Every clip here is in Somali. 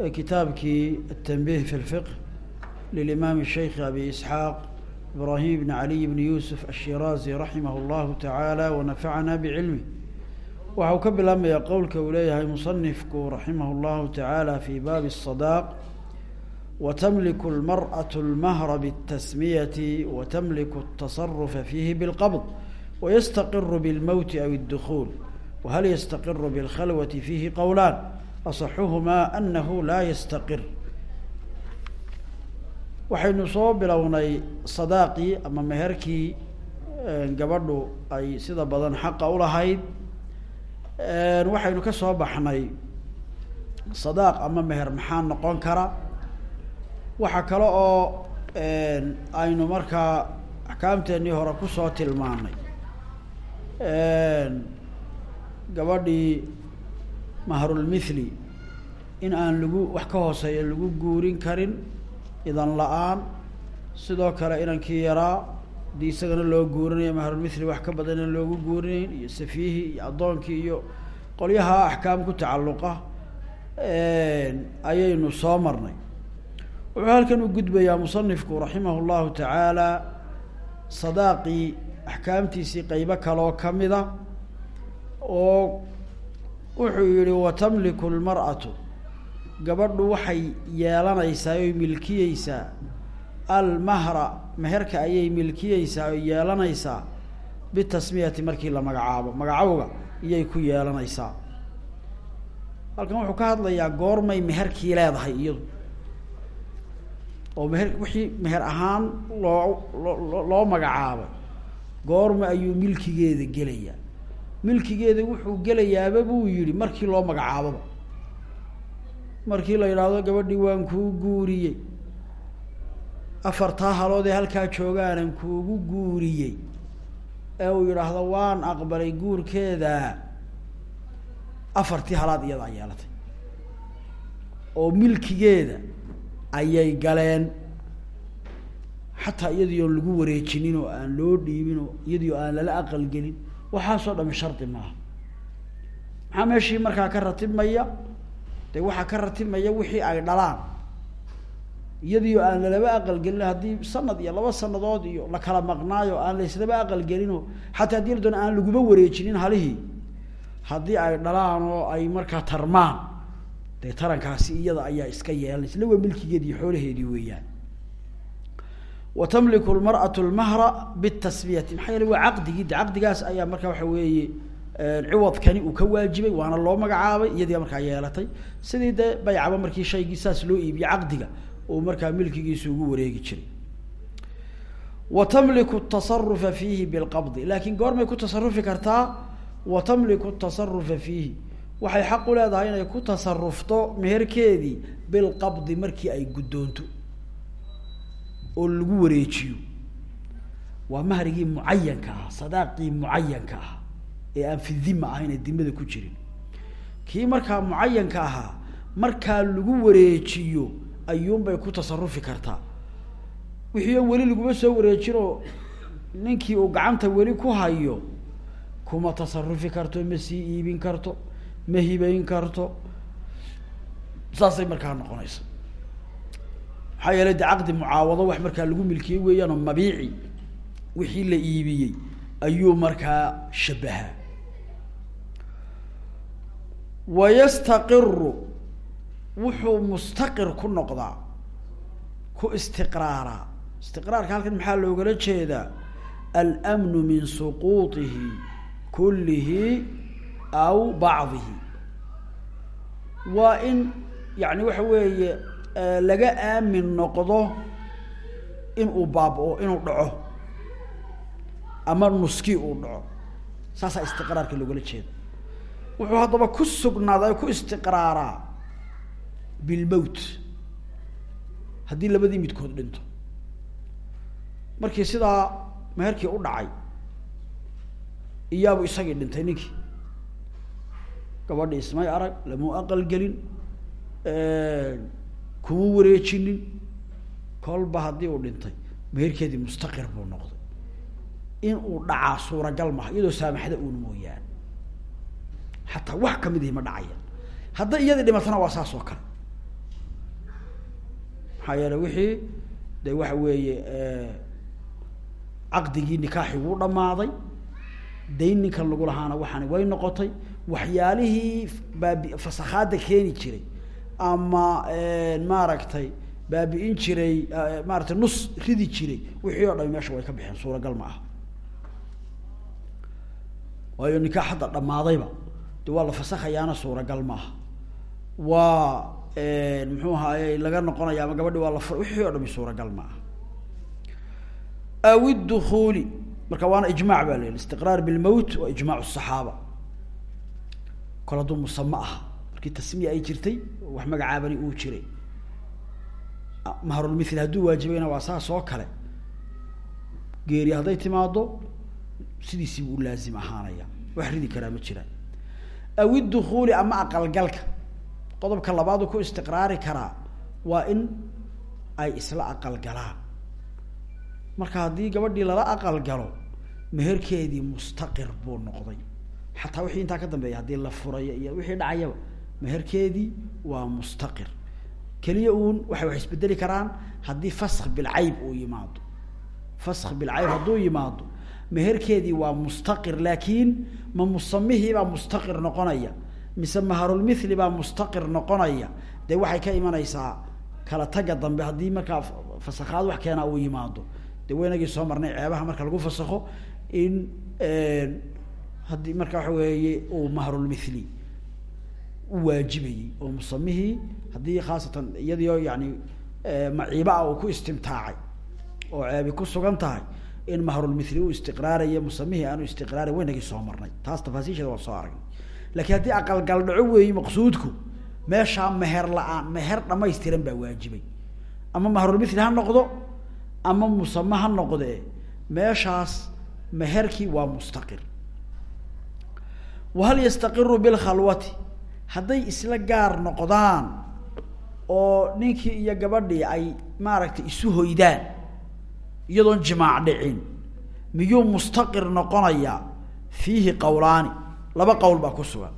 كتابك التنبيه في الفقه للإمام الشيخ أبي إسحاق إبراهيم بن علي بن يوسف الشيرازي رحمه الله تعالى ونفعنا بعلمه waxau ka bilaabmayaa qowlka uu leeyahay musanifku raximah اllahu tacaala fi baabi الصadaaq watamliku اlmarأaة اlmahra bالtasmiyati watamliku الtaصarufa fiihi bاlqabض wayastaqiru bاlmowti aw الdukhuul wahal yastaqiru bاlkhalwati fiihi qowlaan asaxuhumaa anahu laa yastaqir waxaynu soo bilownay sadaaqii ama meherkii gabadhu ay sida badan xaqa ulahayd waxaynu ka soo baxnay sadaaq ama meher maxaa noqon kara waxa kale oo aynu markaa axkaamteennii hore ku soo tilmaanay gabadhii mahrulmithli in aan lagu wax ka hooseeya lagu guurin karin idan la'aan sidoo kale inankii yaraa haddii isagana loo guurinayo mahrulmithli wax ka badan in loogu guurinayn iyo safiihi iyo addoonkii iyo qolyaha axkaam ku tacalluqa ayaynu soo marnay. Wuxuu halkan u gudbayaa musanifku raximah llahu tacaala sadaaqii axkaamtiisii qeybo kaloo kamida oo wuxuu yihi watamliku lmar'atu gabadhu waxay yeelanaysaa oy milkiyeysaa almahra meherka ayay milkiyeysaa oy yeelanaysaa. Bitasmiyati markii la magacaabo magacowga iyay ku yeelanaysaa. Halkan wuxuu ka hadlayaa goormay meherkii leedahay iyadu. Oo meher wixii meher ahaan loo loo loo magacaabay goorma ayuu milkigeeda gelayaa milkigeeda wuxuu gelayaaba buu yihi markii loo magacaaboba markii la yidhaahdo gabadhii waan kuu guuriyey. Afartaa halood ee halkaa joogaanan kuugu guuriyey. Ee uu yidhaahdo waan aqbalay guurkeeda. Afartii halaad iyadaa yeelatay. Oo milkigeeda ayay galeen. Xataa iyadii oon lagu wareejinin oo aan loo dhiibin oo iyadii oo aan lala aqalgelin waxaasoo dhami shardi maaha. Maxaa meeshii markaa ka ratibmaya dee waxaa ka ratibmaya wixii ay dhalaan. Iyadii oo aan lalaba aqalgelin haddii sanad iyo laba sanadood iyo la kala maqnaayo aan laislaba aqalgelinoo xataa haddii la doona aan laguma wareejinin halihii haddii ay dhalaan oo ay markaa tarmaan dee tarankaasi iyada ayaa iska yeelanaysa ila waa milkigeedi iyo xoolaheedii weeyaan wa tamliku lmar'atu lmahra bitasmiyati maxaa yeele waa caqdigii de caqdigaas ayaa markaa waxa weeye ciwadkani uu ka waajibay waana loo magacaabay iyadii markaa yeelatay. Sidii dee baycaba markii shaygii loo iibiye caqdiga uu markaa milkigiisa ugu wareegi jiray. Wa tamliku tasarufa fiihi bilqabdi. Laakiin goormay ku tasarufi kartaa wa tamliku tasarufa fiihi. Waxay xaq u leedahay inay ku tasarufto meherkeedii bilqabdi markii ay guddoonto oo lagu wareejiyo. Waa mahrigii mucayanka ah sadaaqii mucayanka ah ee aan fi dima ahayn dimada ku jirin. Kii markaa mucayanka ahaa markaa lagu wareejiyo ayuunbay ku tasarufi kartaa. Wixii on weli laguma soo wareejinoo ninkii uu gacanta weli ku hayo kuma tasarufi karto ma sii iibin karto ma hibeyn karto. Saasay markaa noqonaysa maxaa yeelay de caqdi mucaawado wax markaa lagu milkiyey weeyaan oo mabiici wixii la iibiyey ayuu markaa shabahaa wayastaqiru wuxuu mustaqir ku noqdaa ku istiqraaraa istiqraarka halkan maxaa loogala jeedaa? Almnu min suquutihi kullihi aw bacdihi. Waa in yani waxa weeye laga aamin noqdo inuu baaba-o inuu dhaco ama nuski uu dhaco. Saasaa istiqraarka loogala jeeda wuxuu haddaba ku sugnaaday ku istiqraaraa bilmowt. Haddii labadii midkood dhinto. Markii sidaa meherkii u dhacay iyaabu isagii dhintay ninkii gabadhi ismay arag lamuu aqal gelin kuma wareejinin kolba haddii uu dhintay meherkeedii mustaqir buu noqday. In uu dhacaa suuragal maha iyadoo saamaxda uun mooyaane. Xataa wax ka mid ihi ma dhacaya. Hadday iyadii dhimatana waa saas oo kale. Maxaa yeele wixii de waxa weeye caqdigii nikaaxi wuu dhamaaday dayn ninkan lagu lahaana waxaani way noqotay. Waxyaalihii baabi fasakhaada keeni jiray ama eh, maaragtay baabi'in jiray eh, maaratay nus ridi jiray. Wixii o dhami meesha way ka bixeen suuragal ma aha. Waayo nikaax hadda dhammaadayba. De waa la fasakhayaana suuragal ma aha. Waa eh, muxuu ahaaye laga noqonaya ama gabadhi waa la wixii oo dhami suuragal ma aha. Aw duuuli marka waana ijmac ba la istiqraar bilmowt waa ijmac saxaaba. Kol hadduu musame aha markii tasmiya ay jirtay wax magacaabani uu jiray. Mahrulmithli hadduu waajibayna waa saas oo kale. Geeri hadday timaado sidiisiibu u laazim ahaanaya. Wax ridi karaa ma jiraan aw idukuli ama aqalgalka. Qodobka labaadu ku istiqraari karaa waa in ay isla aqalgalaan. Marka haddii gabadhii lala aqal galo meherkeedii mustaqir buu noqday. Xataa wixii intaa ka dambeeya haddii la furayo iyo wixii dhacayaba meherkeedii waa mustaqir. Keliya uun waxay wax isbedeli karaan haddii fask bilcayb uu yimaado. Fask bilcayb hadduu yimaado meherkeedii waa mustaqir laakiin ma musamihii baa mustaqir noqonaya mise maharulmithli baa mustaqir noqonaya. Dee waxay ka imanaysaa kala taga dambe haddii markaa fasakhaad wax keena uu yimaado. De waynagii soo marnay ceebaha marka lagu fasakho in haddii marka waxa weeye uu mahrulmithli u waajibayey oo musamihii haddii khaasatan iyadiio yani maciibaa uu ku istimtaacay oo ceebi ku sugan tahay in mahrulmithli u istiqraaraya musamihii aanu istiqraaray waynagii soo marnay. Taas tafaasiisheeda waan soo aragnay. Lakiin haddii aqalgal dhaco weeyi maqsuudku meeshaa meher la'aan meher dhamaystiran baa waajibay. Ama mahrulmithli ha noqdo ama musame ha noqdee meeshaas meherkii waa mustaqir wahal yastaqiru bilkhalwati hadday isla gaar noqdaan oo ninkii iyo gabadhii ay maaragtay isu hoydaan iyadoon jimaac dhicin miyuu mustaqir noqonayaa fiihi qowlaani laba qowl baa ku sugan.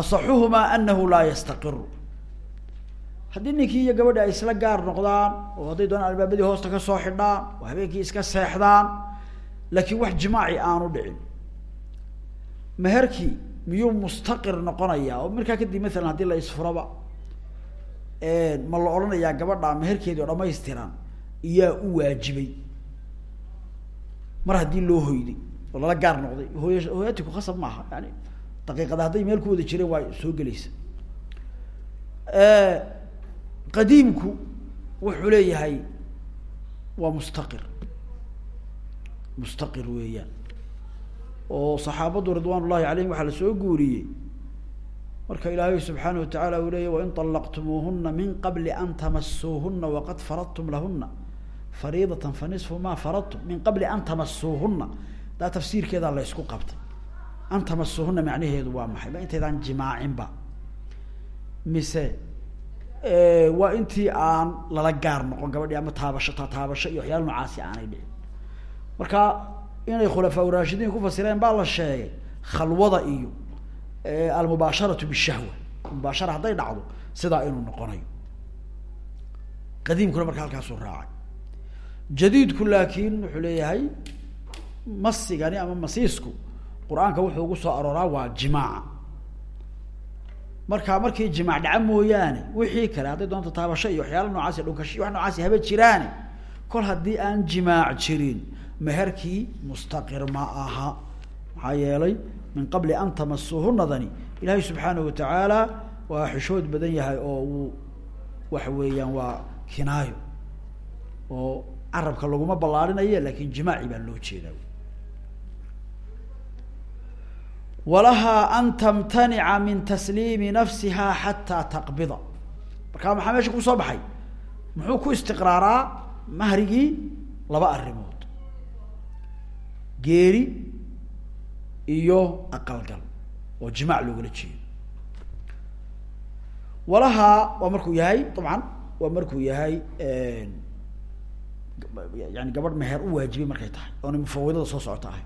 Asaxuhumaa anahu laa yastaqiru. Haddii ninkii iyo gabadhi ay isla gaar noqdaan oo hadday doonaan albaabadii hoosta ka soo xidhaan oo habeenkii iska seexdaan laakiin wax jimaaci aanu dhicin. Meherkii miyuu mustaqir noqonayaa? Oo markaa kadib maalan haddii la isfuraba ma la odhanayaa gabadha meherkeedii oo dhamaystiran iyaa u waajibay. Mar haddii loo hoyday oo lala gaar noqday hooy hooyatiku khasab maaha yani daqiiqada hadday meel ku wada jireen waa soo gelaysa. Qadiimku wuxuu leeyahay waa mustaqir. Mustaqir weeyaan oo saxaabadu ridwaan ullahi calayhim waxaa la soo guuriyey. Marka ilaahay subxaanahu watacaala uu leeyay wain طalaqtumuuhuna min qabli an tamasuuhuna waqad faradtum lahuna fariidatan fanisfu ma faradtum. Min qabli an tamasuuhuna daa tafsiirkeedaa la ysku qabtay. An tamasuuhuna macnaheedu waa maxay? Ma intaydaan jimaacinba. Mise waa intii aan lala gaar noqon gabadhii ama taabasho taataabasho iyo waxyaala noocaasi aanay dhicin. Marka inay khulafaa urashidiin ku fasireen baa la sheegay khalwada iyo almubaasharatu bishahwa. Mubaashara hadday dhacdo sidaa inuu noqonayo. Qadiimkuna marka halkaasuu raacay. Jadiidku laakiin wuxuu leeyahay masigani ama masiisku qur'aanka wuxuu ugu soo arooraa waa jimaaca markaa markii jimaac dhaca mooyaane wixii kale hadday doonto taabasho iyo waxyaala noocaasi dhunkashi wax noocaasi haba jiraane kol haddii aan jimaac jirin meherkii mustaqir ma aha. Maxaa yeelay min qabli an tamasuuhunadani ilaahay subxaanahu watacaala waa xishood badan yahay oo uu waxa weeyaan waa kinaayo oo carabka laguma ballaarinayo laakiin jimaaci baa loo jeedaa. Walahaa an tamtanica min tasliimi nafsiha xataa taqbida. Markaa maxaa meesha ku soo baxay? Muxuu ku istiqraaraa mahrigii laba arrimood geeri iyo aqalgal oo jimaac loogala jeedo. Walahaa waa markuu yahay dabcan waa markuu yahay yani gabadh meher u waajibay markay tahay oona mufawidada soo socota ahay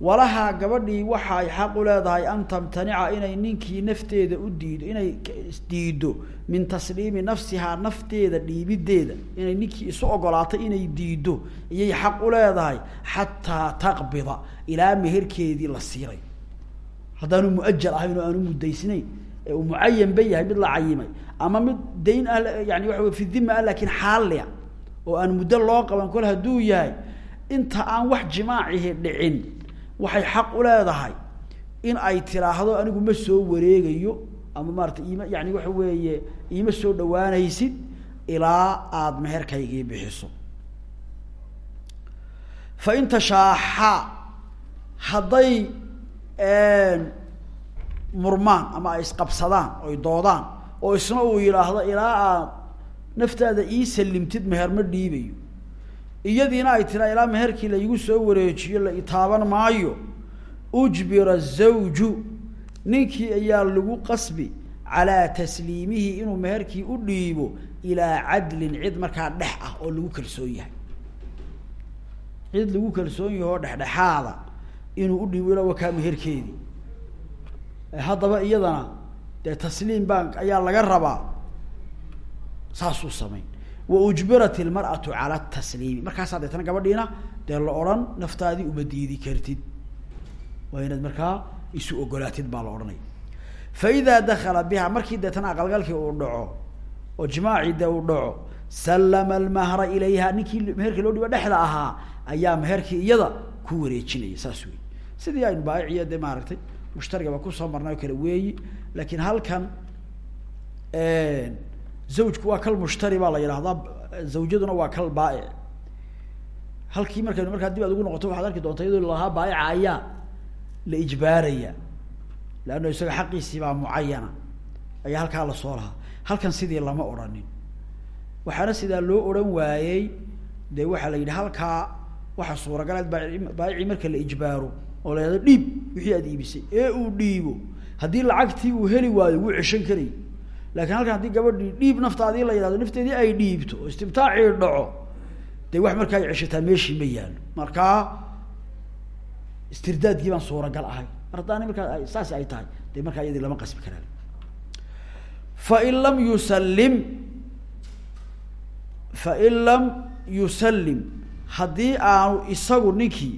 walahaa gabadhii waxay xaq u leedahay an tamtanica inay ninkii nafteeda u diido inay diido min tasliimi nafsihaa nafteeda dhiibideeda inay ninkii isu ogolaatay inay diido iyay xaq u leedahay xataa taqbida ilaa meherkeedii la siiray haddaanu muajal ahayn oo aanu muddaysnayn ee uu mucayan ba yahay mid la cayimay ama mid dayn ah yani waxa wey fi dima ah laakin xaalia oo aan muddo loo qaban kol hadduu yahay inta aan wax jimaacihi dhicin waxay xaq u leedahay in ay tiraahdo anigu ma soo wareegayo ama maarata iima yani waxa weeye iima soo dhawaanaysid ilaa aada meherkaygii bixiso. Fa in tashaaxa hadday murmaan ama ay isqabsadaan oy doodaan oo isna uu yidhaahdo ilaa aad naftaada ii salimtid meher ma dhiibayo iyadiina ay tiraa ilaa meherkii la igu soo wareejiyo la itaaban maayo ujbira zawju ninkii ayaa lagu qasbi calaa tasliimihi inuu meherkii u dhiibo ilaa cadlin cid markaa dhex ah oo lagu kalsoon yahay. Cid lagu kalsoon yahay oo dhexdhexaada inuu u dhiibo ilaa wakaa meherkeedii haddaba iyadana dee tasliim baan ayaa laga rabaa saasuu samayn wa ujbirat ilmar'atu cala tasliimi markaasaa deetana gabadhiina dee la odhan naftaadii uma diidi kartid. Waa inaad markaa isu ogolaatid baa la odhanaya fa idaa dakala biha markii deetana aqalgalkii uu dhaco oo jimaacii dee uu dhaco sallama almahra ilayha ninkii meherkii loo dhibo dhexda ahaa ayaa meherkii iyada ku wareejinaya saas wey sidii aynu baayiciya dee maaragtay mushtarigaba ku soo marnay kale weeyi laakiin halkan zawjku waa kal mushtari baa la yidhahdaa zawjaduna waa kal baaic halkii markaynu markaa dib aad ugu noqoto waxaad arki doonta iyadoo lahaa baaica ayaa la ijbaaraya leanno isaga xaqiisii baa mucayana ayaa halkaa la soo lahaa. Halkan sidii lama odhanin. Waxaana sidaa loo odhan waayey dee waxaa la yidhi halkaa waxa suuragalaad baaci baayicii marka la ijbaaro oo la yihahdo dhiib wixii aad iibisay ee uu dhiibo haddii lacagtii uu heli waayo wuu ceshan karayy laakiin halkan haddii gabadhii dhiib naftaadii la yidhahdo nafteedii ay dhiibto oo istibtaacii dhaco dee wax markaa ay ceshataa meeshii ma yaalo markaa istirdaadkii baan suuragal ahay. Mar haddaani markaa saas ay tahay dee markaa iyadii lama qasbi karaa fain lam yusallim fain lam yusallim haddii aanu isagu ninkii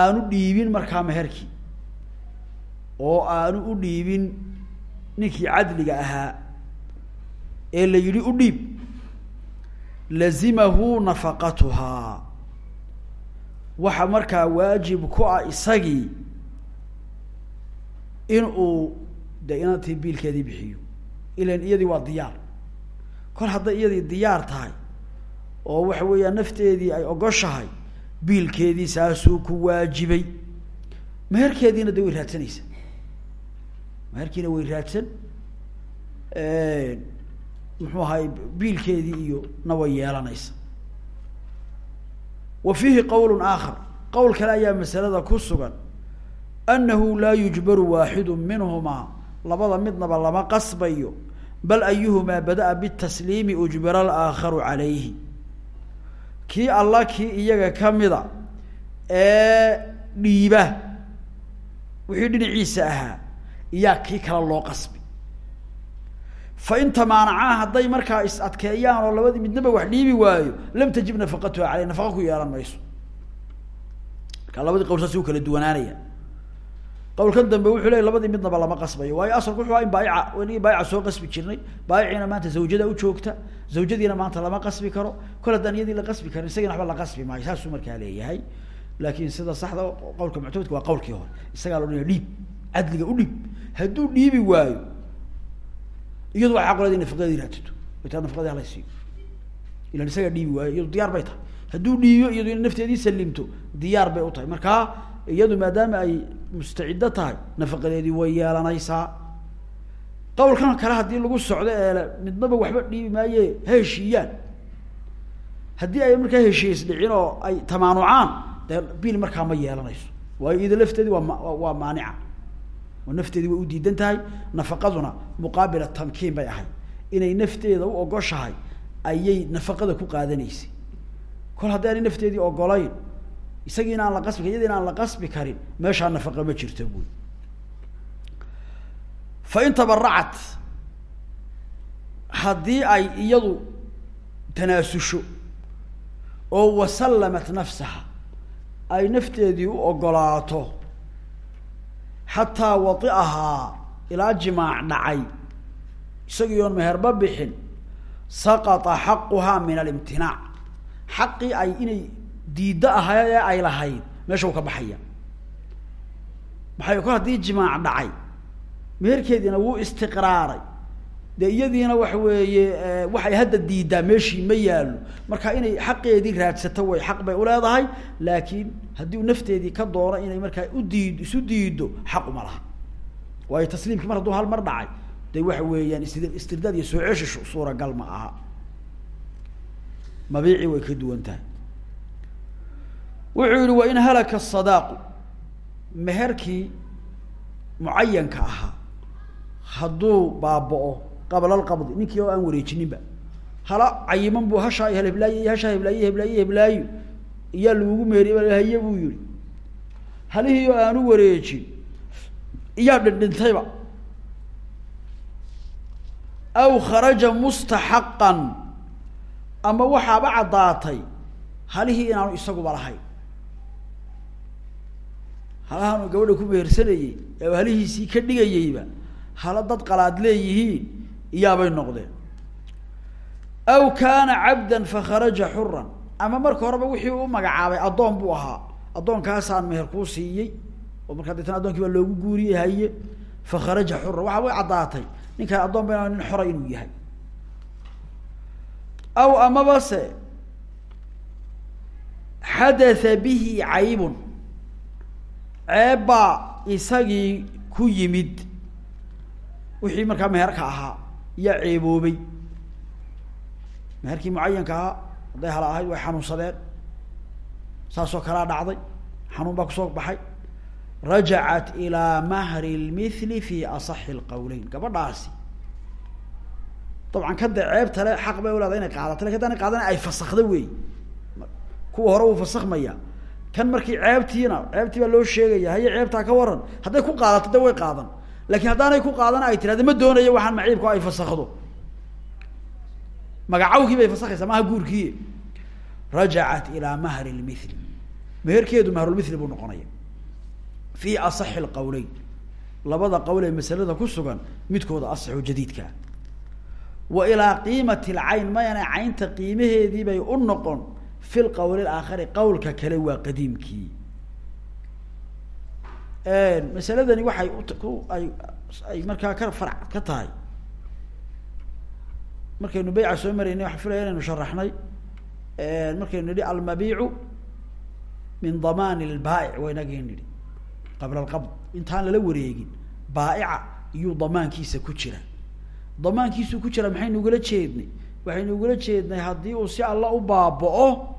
aanu dhiibin markaa meherkii oo aanu u dhiibin ninkii cadliga ahaa ee la yidhi u dhiib lazimahu nafaqatuhaa waxa markaa waajib ku ah isagii in uu de inantii biilkeedii bixiyo ilan iyadii waa diyaar. Kol hadday iyadii diyaar tahay oo waxa weeyaan nafteedii ay ogoshahay biilkeedii saasuu ku waajibay. Meherkeediina de way raadsanaysa meherkiina way raadsan muxuu ahay biilkeedii iyo na way yeelanaysa. Wa fiihi qowl aakhar. Qowl kale ayaa masalada ku sugan annahu laa yujbaru waaxidu minhumaa. Labada midnaba lama qasbayo bal ayuhumaa bada'a bitasliimi ujbira alaakharu calayhi. Kii alla kii iyaga kamida ee dhiiba wixii dhinaciisa ahaa iyaa kii kale loo qasbi. Fa in tamaanacaa hadday markaa is adkeeyaan oo labadii midnaba wax dhiibi waayo lam tajib nafaqatuha caleyh nafaqa ku yeelan mayso. Markaa labadii qowl saasi u kala duwanaanaya. Qawlkan dambe wuxuu leey labadii midnaba lama qasbayo. Waayo asalku wuxu aha in baaica inagii baaica soo qasbi jirnay. Baayiciina maanta zawjada ujoogta zawjadiina maanta lama qasbi karo. Kol haddaan la qasbi karin isagiina waxba la qasbi maayo. Saasuu markaa leeyahay. Laakin sida saxda qawlka muctamadka waa qawlkii hore. Isagaa odhanaya dhiib cadliga u dhiib hadduu dhiibi waayo iyadu waa xaqoleed in nafaqadii raadsato way taa nafaqadii hala siiyo ilan isagaa dhiibi waayo iyadu diyaar bay tahay. Hadduu dhiibiyo iyadu ina nafteedii salimto diyaar bay u tahay. Markaa iyadu maadaama ay mustaciddo tahay nafaqadeedii way yeelanaysaa. Qawlkan kale haddii lagu socdo eele midnaba waxba dhiibi maaye ha heshiiyaan haddii ay markaa heshiis dhicin oo ay tamaanucaan dee biil markaa ma yeelanayso. Waayo iyada lafteedii waa waa maanica oo nafteedii way u diidan tahay nafaqaduna muqaabila tamkiin bay ahayd. Inay nafteeda u ogoshahay ayay nafaqada ku qaadanaysay kol haddii aanay nafteedii ogolayn isagiina aan la qasbi karin iyadiina aan la qasbi karin meeshaa nafaqa ma jirto buy fa in tabaracat haddii ay iyadu tanaasusho oo wasallamat nafsaha ay nafteedii u ogolaato xataa wadi'ahaa ilaa jimaac dhacay. Isagii oon meherba bixin saqata xaquhaa min alimtinaac. Xaqii ay inay diiddo ahayd ee ay lahayd meesha u ka baxaya. Maxay kol haddii jimaac dhacay? Meherkeediina wuu istiqraaray dee iyadiina waxa weeye waxay hadda diiddaa meeshii ma yaallo. Marka inay xaqeedii raadsato way xaq bay uleedahay laakiin haddii u nafteedii ka doono inay markaa udiid isu diiddo xaq uma laha. Waayo tasliimkii mar hadduu hal mar dhacay de waxa weeyaan is istirdaad iyo soo ceshish suuragal ma aha. Mabiicii way ka duwan tahay. Wuxuu yihi wain halaka asadaaqu meherkii mucayanka ahaa hadduu baaba-o qabla alqabdi ninkii oo aan wareejininba hala cayiman buu hashaa heblaayo iyo hashaa heblaayo heblaayo heblaayo iyaa lagugu meeriy haye buu yihi halihii oo aanu wareejin iyaa dhindhintayba. Aw kharaja mustaxaqan ama waxaaba caddaatay halihii inaanu isaguba lahayn. Halahaanu gabadha ku mehersanayey ee halihiisii ka dhigayeyba hala dad qalaad leeyihiin iyaabay noqdeen. Aw kaana cabdan fakharaja xuran ama marka horeba wixii u magacaabay addoon buu ahaa. Addoonkaasaan meher kuu siiyey. Oo markaa deetana addoonkii baa loogu guuriyey haye fakharaja xuran waxa way caddaatay. Ninkan addoon ba nin xora inuu yahay. Aw amaba se xadatha bihi caybun. Ceeb baa isagii ku yimid. Wixii markaa meherka ahaa iyaa ceeboobay. Meherkii mucayanka ahaa hadday hala ahayd way xanuunsadeen. Saasoo kalea dhacday. Xanuun baa ku soo baxay. Rajacat ilaa mahri lmithli fi asaxi lqawleyn gabadhaasi. Dabcan kada ceebta le xaq bay uleedahay inay qaadato laakiin haddaanay qaadana ay fasakdo wey kuwa hore wuu fasakmaya kan markii ceebtiina ceebtii baa loo sheegaya haye ceebtaa ka waran. Hadday ku qaadato de way qaadan laakiin haddaanay ku qaadana ay tirahda ma doonayo waxaan maciibku ay fasakdo magacawkii bay fasakaysaa maaha guurkii. Rajacat ilaa mahri lmithli meherkeedu mahrulmithli buu noqonaya. Fi asaxi lqawleyn labada qowl ee masalada ku sugan midkooda asaxo jadiidkaa wa ilaa qiimati lcayn mayana caynta qiimaheedii bay u noqon. Fi lqowli aakhari qowlka kale waa qadiimkii masaladani waxay ku ay ay markaa ka farc ka tahay. Markaynu beyca soo maraynay waxaan filaya inaynu sharaxnay. Markaynu nidhi almabiicu min damaan lbaa'ic inagii nidhi. Qabla alqabd. Intaan lala wareegin baaica iyuu damaankiisa ku jira. Damaankiisuu ku jira maxaynu ugala jeednay? Waxaynu ugala jeednay haddii uu si alla u baaba-o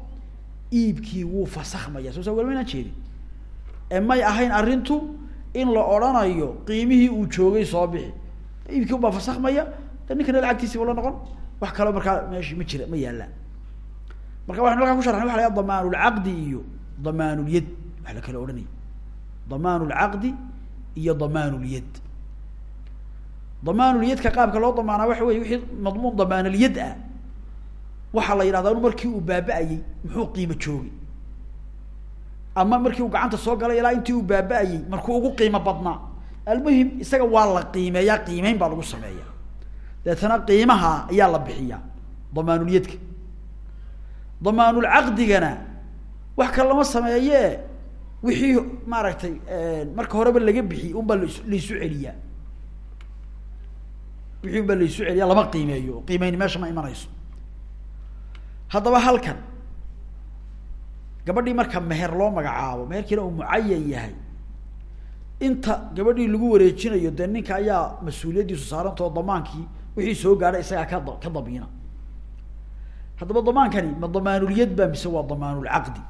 iibkii wuu fasakmaya soo saa walma inaan jeedin. ee may ahayn arrintu in la odhanayo qiimihii uu joogay soo bixi. Iibkii ubaa fasakmaya de ninkana lacagtiisi ula noqon wax kaloo markaa meeshi ma jira ma yaallaan marka waxaynu halkaa ku sharxnay waxa la damaanulcaqdi iyo damaanulyad wax la kala odhanaya damaan lcaqdi iyo damaan lyad damaanlyadka qaabka loo damaanaa waxa wey wixii madmuun damaanalyad ah. Waxaa la yidhahdaa markii uu baaba-ayey muxuu qiimo joogay ama markii uu gacanta soo galay ilaa intii uu baaba-ayey markuu ugu qiimo badnaa. Almuhim isaga waa la qiimeeyaa qiimeyn baa lagu sameeya deetana qiimaha ayaa la bixiyaa damaanulyadka damaanulcaqdigana wax kale lama sameeye wixii maaragtay marka horeba laga bixiyey un baa las laysu celiyaa. Wixii un baa laysu celiyaa lama qiimeeyo. Qiimeyni meesha ma imanayso. Haddaba halkan gabadhii marka meher loo magacaabo meherkiina uu mucayan yahay. Inta gabadhii lagu wareejinayo dee ninka ayaa mas'uuliyaddiisu saarantao damaankii wixii soo gaadhay isagaa ka ka dabiina haddaba damaankani ma damaanulyad ba mise waa damaanulcaqdi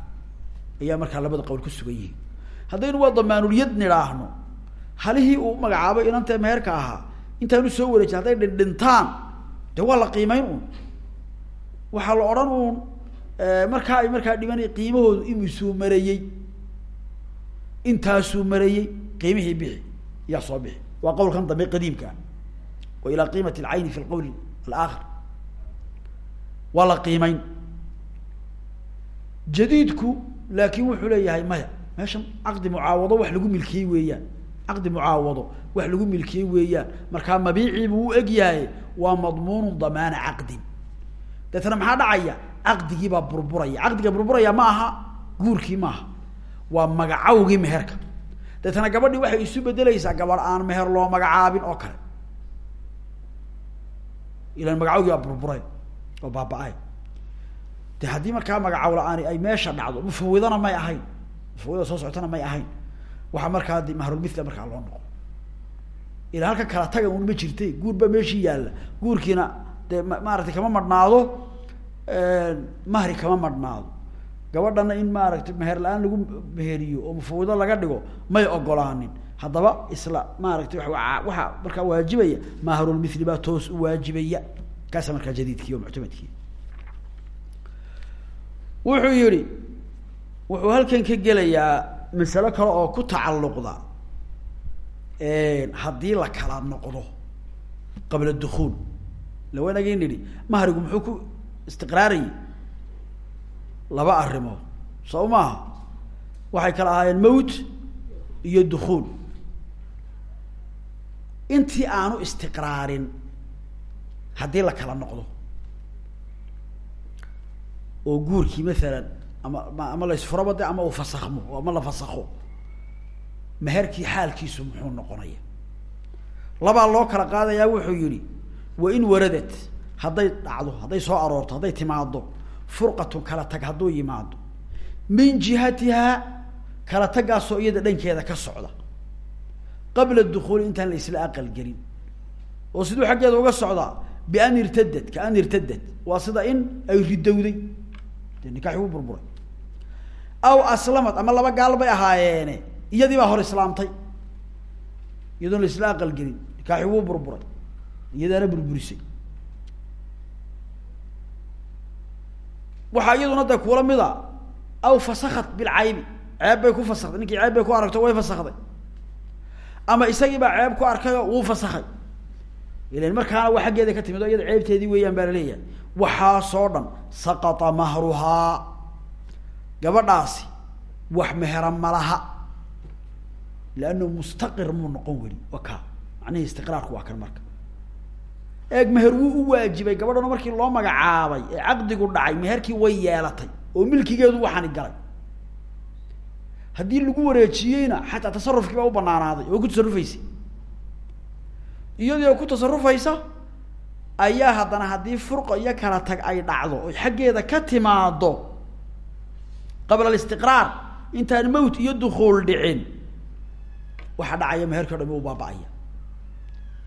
ayaa markaa labada qowl ku sugan yihiin. Haddaynu waa damaanulyad nidhaahno halihii uu magacaabay inantee meherka ahaa intaanu soo wareejin hadday dhindhintaan dee waa la qiimeyn un waxaa la odhan uun markaa ay markaa dhiman qiimahoodu imisuu marayey intaasuu marayey qiimihii bixi yaa soo bixi. Waa qawlkan dambe qadiimka. Ah ilaa qiimati alcayni fi lqawl alaakhar. Waa la qiimeyn jadiidku laakin wuxuu leeyahay maya. Meeshan caqdi mucaawado wax lagu milkiyey weeyaan. Caqdi mucaawado wax lagu milkiyey weeyaan. Markaa mabiicii buu u eg yahay waa madmuunu damaana caqdin. Deetna maxaa dhacaya caqdigii baa burburaya. Caqdiga burburaya ma aha guurkii maaha waa magacawgii meherka. Deetna gabadhii waxay isu bedeleysaa gabadh aan meher loo magacaabin oo kale. Ilan magacawgii baa burburay oo baaba-ay. De markaa magacaw la'aani ay meesha dhacdo mufawidana may ahayn. Mufawida soo socotana may ahayn. Waxaa markaa de mahrulmithla markaa loo noqo. Ilaa halka kala taga un ma jirtay guur baa meeshii yaalla. Guurkiina dee maaragtay kama madhnaado mahri kama madhnaado gabadhana in maaragtay meher la'aan lagu meheriyo oo mufawido laga dhigo may ogolaanin. Haddaba isla maaragtay wa waxaa markaa waajibaya mahrulmithli baa toos u waajibaya. Kaasa markaa jadiidkii oo muctamadkii. Wuxuu yihi wuxuu halkan ka gelayaa masalo kale oo ku tacalluqda haddii la kala noqdo qabla dukuul lawanagin nidhi mahrigu muxuu ku istiqraarayay laba arrimood. Soo maaha waxay kala ahaayeen mawt iyo dukuul intii aanu istiqraarin haddii la kala noqdo oo guurkii maalan ama ama la isfuraba de ama uu fasakmo ama la fasakho meherkii xaalkiisu muxuu noqonaya. Labaa loo kala qaadayaa wuxuu yihi wa in waradat hadday dhacdo hadday soo aroorto hadday timaado furqatun kala tag hadduu yimaado. Min jihatihaa kala tagaasoo iyada dhankeeda ka socda. Qabla dukuuli intaan la isla aqal gelin. Oo siduu xaggeeda uga socdaa bian irtadad ka an irtadad. Waa sida in ay ridowday dee nikaxi u burburay. Aw aslamad ama laba gaal bay ahaayeene iyadii baa hor islaamtay. Iyadoon la isla aqal gelin nikaaxi wuu burburay. Iyadaana burburisay waxaa iyaduna de kuula mida? Aw fasakat bilcaybi ceeb bay ku fasakday ninkii ceeb bay ku aragto way fasakday ama isagii baa ceeb ku arkayoo wuu fasakay ilan markaana waa xaggeeda ka timid iyada ceebteedii weeyaan baa la leeyahay waxaasoo dhan saqata mahruhaa gabadhaasi wax mehera malaha leannu mustaqir muu noqon weli wa ka macnihii istiqraarku waa kan marka eeg meher wuu u waajibay gabadhana markii loo magacaabay ee caqdigu dhacay meherkii way yeelatay oo milkigeedu waxaani galay. Haddii lagu wareejiyeyna xataa tasarufkii baa u banaanaaday oo ku tasarufaysay iyadoo ku tasarufaysa ayaa haddana haddii furqa iyo kala tag ay dhacdo oy xaggeeda ka timaado qabla alistiqraar intaan mawt iyo dukuul dhicin waxaa dhacaya meherka o dhami u baaba-aya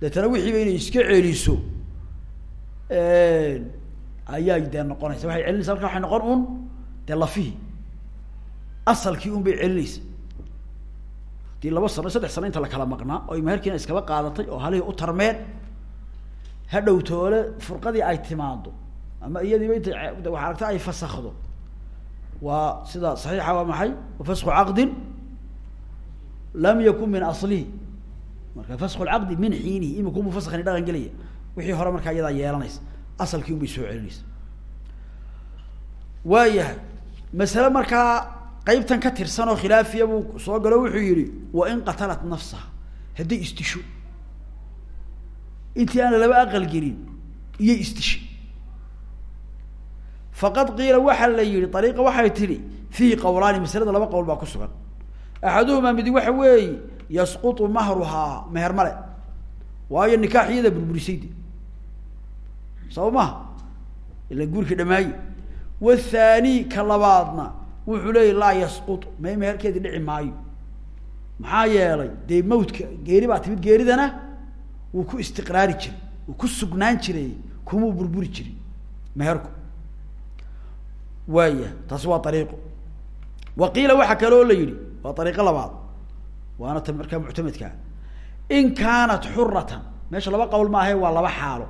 deetana wixiiba inay iska celiso ayaa dee noqonaysa. Waxay celinaysa halka waxay noqon un dee lafihi asalkii un bay celinaysa. Hadii laba sano saddex sano inta la kala maqnaa oo meherkiina iskaba qaadatay oo halihii u tarmeen hadhow toole furqadii ay timaado ama iyadiiba inta waxa aragta ay fasakdo waa sida saxiixa waa maxay? Fasku caqdin lam yakun min aslihi marka fasku lcaqdi min xiinihi imikumu faskani dhaqan gelaya wixii hore markaa iyadaa yeelanaysa asalkii un bay soo celinaysa. Waayahay masale markaa qeybtan ka tirsan oo khilaafiya buu soo galo wuxuu yihi wa in qatalat nafsaha. Hadday istisho. Intii aana laba aqal gelin iyo istishay faqad qiila waxaa la yihi ariiqa waxay tihi fiihi qowlaani masalada laba qowl baa ku sugan. Axaduhumaa midi waxa weeye yasqutu mahruhaa meher male. Waayo nikaax iyada burburisay de maha ila guurkii dhamaaye wathani ka labaadna wuxuu leeya laa yasqutu. May meherkeedi dhici maayo. Maxaa yeelay dee mawdka geeri baa timid geeridana wuu ku istiqraari jiray wuu ku sugnaan jiray kumuu burburi jirin meherku. Waaya taasi waa ariiqo wa qiila waxaa kaloo la yihi waa ariiqo labaad waana ta markaa muctamedkaa in kaanat xuratan meesha laba qowl maahe waa laba xaalo.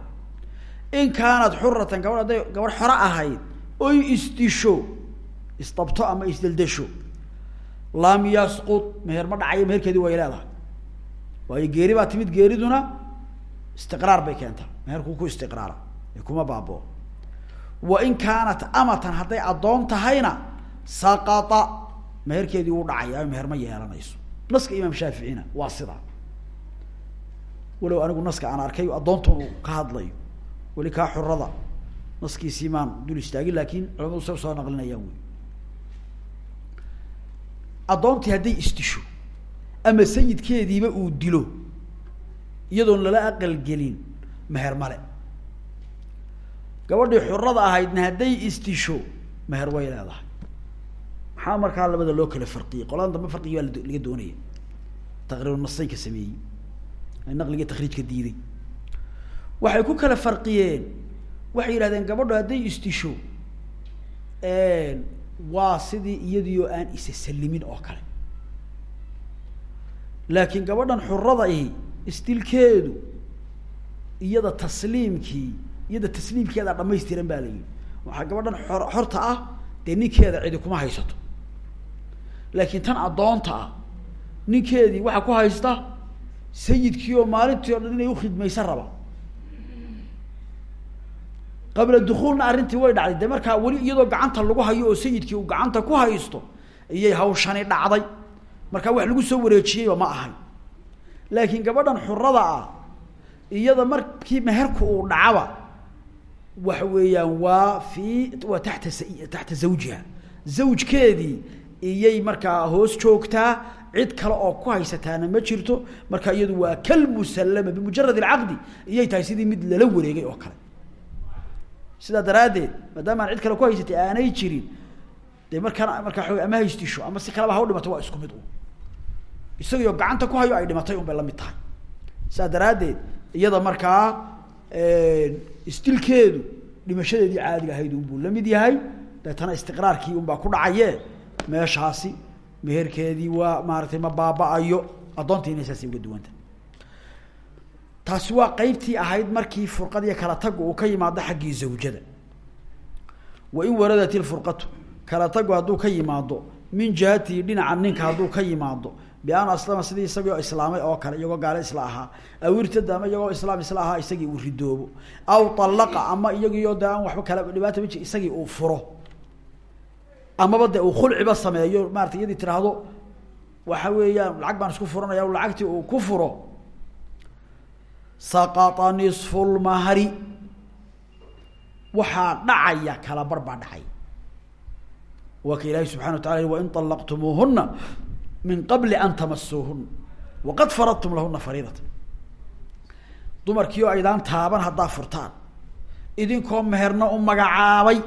In kaanat xuratan gabadh hadday gabadh xoro ahayd oy isdisho isdabto ama isdeldesho lam yasqut meher ma dhacayo meherkeedii way leedahay. Waayo geeri baa timid geeriduna istiqraar bay keentaa. Meherku ku istiqraara kuma baaboo. Wa in kaanat amatan hadday addoon tahayna saqata meherkeedii wuu dhacaya meher ma yeelanayso naska imaam shaaficina waa sidaa walow anigu naska aan arkay addoontan uu ka hadlayo weli kaa xurada naskiisii maan dul istaagin laakin culamadu sa soo naqlinayaan wey addoontii hadday isdisho ama sayidkeediiba uu dilo iyadoon lala aqalgelin meher male gabadhii xurada ahaydna hadday isdisho meher way leedahay maxaa markaa labada loo kala farqiyey qoladan dambe farqigi baa laga doonaya taqriiru nasaynka sameeyey. Naqliga takriijka diiday. Waxay ku kala farqiyeen. Waxay yidhahdeen gabadho hadday isdisho waa sidii iyadii oo aan isa salimin oo kale. Laakiin gabadhan xurada ahi isdilkeedu iyada tasliimkii iyada tasliimkeeda dhamaystiran baa la yihi waxaa gabadhan xor xorta ah dee ninkeeda cidi kuma haysato laakiin tan addoonta ah ninkeedii waxaa ku haysta sayidkii oo maalintii o dhan inay ukhidmaysa raba qabla dukuulna arrintii way dhacday. De markaa weli iyadoo gacanta lagu hayo oo sayidkii uu gacanta ku haysto iyay hawshani dhacday. Markaa wax lagu soo wareejiyeyba ma ahay. Laakiin gabadhan xurada ah iyada markii meherku uu dhacaba waxa weeyaan waa fi waa taxta taxta zawjiha. Zawjkeedii iyay markaa hoos joogtaa cid kale oo ku haysataana ma jirto. Marka iyadu waa kalmusallama bimujarad alcaqdi iyay tahay sidii mid lala wareegay oo kale. Sidaa daraaddeed maadaama aan cid kale ku haysatay aanay jirin dee markaan markaa oog ama haystisho ama si kaleba ha u dhimato waa isku mid un isagioo gacanta ku hayo ay dhimatay un bay la mid tahay. Sidaa daraaddeed iyada markaa isdilkeedu dhimashadeedii caadiga ahayd unbuu la mid yahay. Deetana istiqraarkii unbaa ku dhacaye meeshaasi meherkeedii waa maaratay ma baaba-ayo addoontiina saasay uga duwanta. Taasi waa qeybtii ahayd markii furqadiiyo kala tagu uu ka yimaado xaggii zawjada. Wa in waradat ilfurqatu kala tagu hadduu ka yimaado min jihatihi dhinaca ninka hadduu ka yimaado bian aslama sidii isagoo islaamay oo kale iyagoo gaale isla ahaa aw irtada ama iyagoo islaam isla ahaa isagii uu ridoobo aw alaqa ama iyagiio de aan waxba kala dhibaata ma jir isagii uu furo amaba de uu khulciba sameeyo maarata iyadii tiraahdo waxa weeyaan lacag baan isku furanaya lacagtii uu ku furo. Saqata nisfu lmahri waxaa dhacaya kala bar baa dhacay. Waa ka ilaahi subxana wa tala wain طalaqtumuuhuna min qabli an tamasuuhuna waqad faradtum lahuna fariidata dumarkii oo aydaan taaban haddaa furtaan. Idinkoo meherna u magacaabay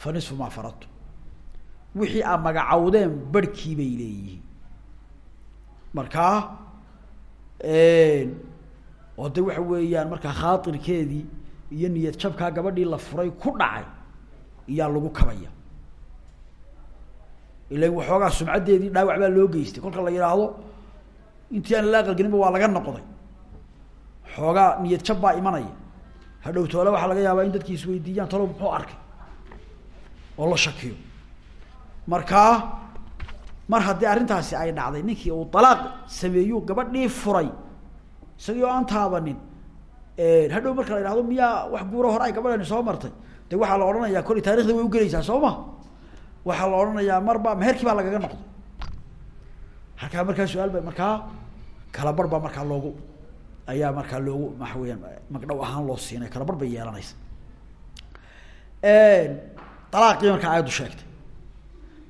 fa nisfu maa faradtum wixii aad magacawdeen barhkii bay leeyihiin. Markaa oo de waxa weeyaan markaa khaairkeedii iyo niyad jabkaa gabadhii la furay ku dhacay iyaa lagu kabaya ilan waxoogaa sumcaddeedii dhaawac baa loo geystay. Kolka la yidhaahdo intii aan la aqalgelinba waa laga noqday. Xoogaa niyad jab baa imanaya. Hadhow toole waxaa laga yaabaa in dadki isweydiiyaan talow muxuu arkay oo la shakiyo. Markaa mar haddii arrintaasi ay dhacday ninkii uu alaaq sameeyu gabadhii furay isagii oo aan taabanin hadhow marka la ihahdo miyaa wax guuro hore ay gabadhani soo martay? De waxaa la odhanayaa koli taarikhda way ugelaysaa soo ma? Waxaa la odhanayaa marba meherkii baa lagaga noqday. Halkaa markaa su'aal ba markaa kala bar baa markaa loogu ayaa markaa loogu waxa weyaan magdhow ahaan loo siinay kala bar bay yeelanaysa alaaqii markaa aayaddu sheegtay.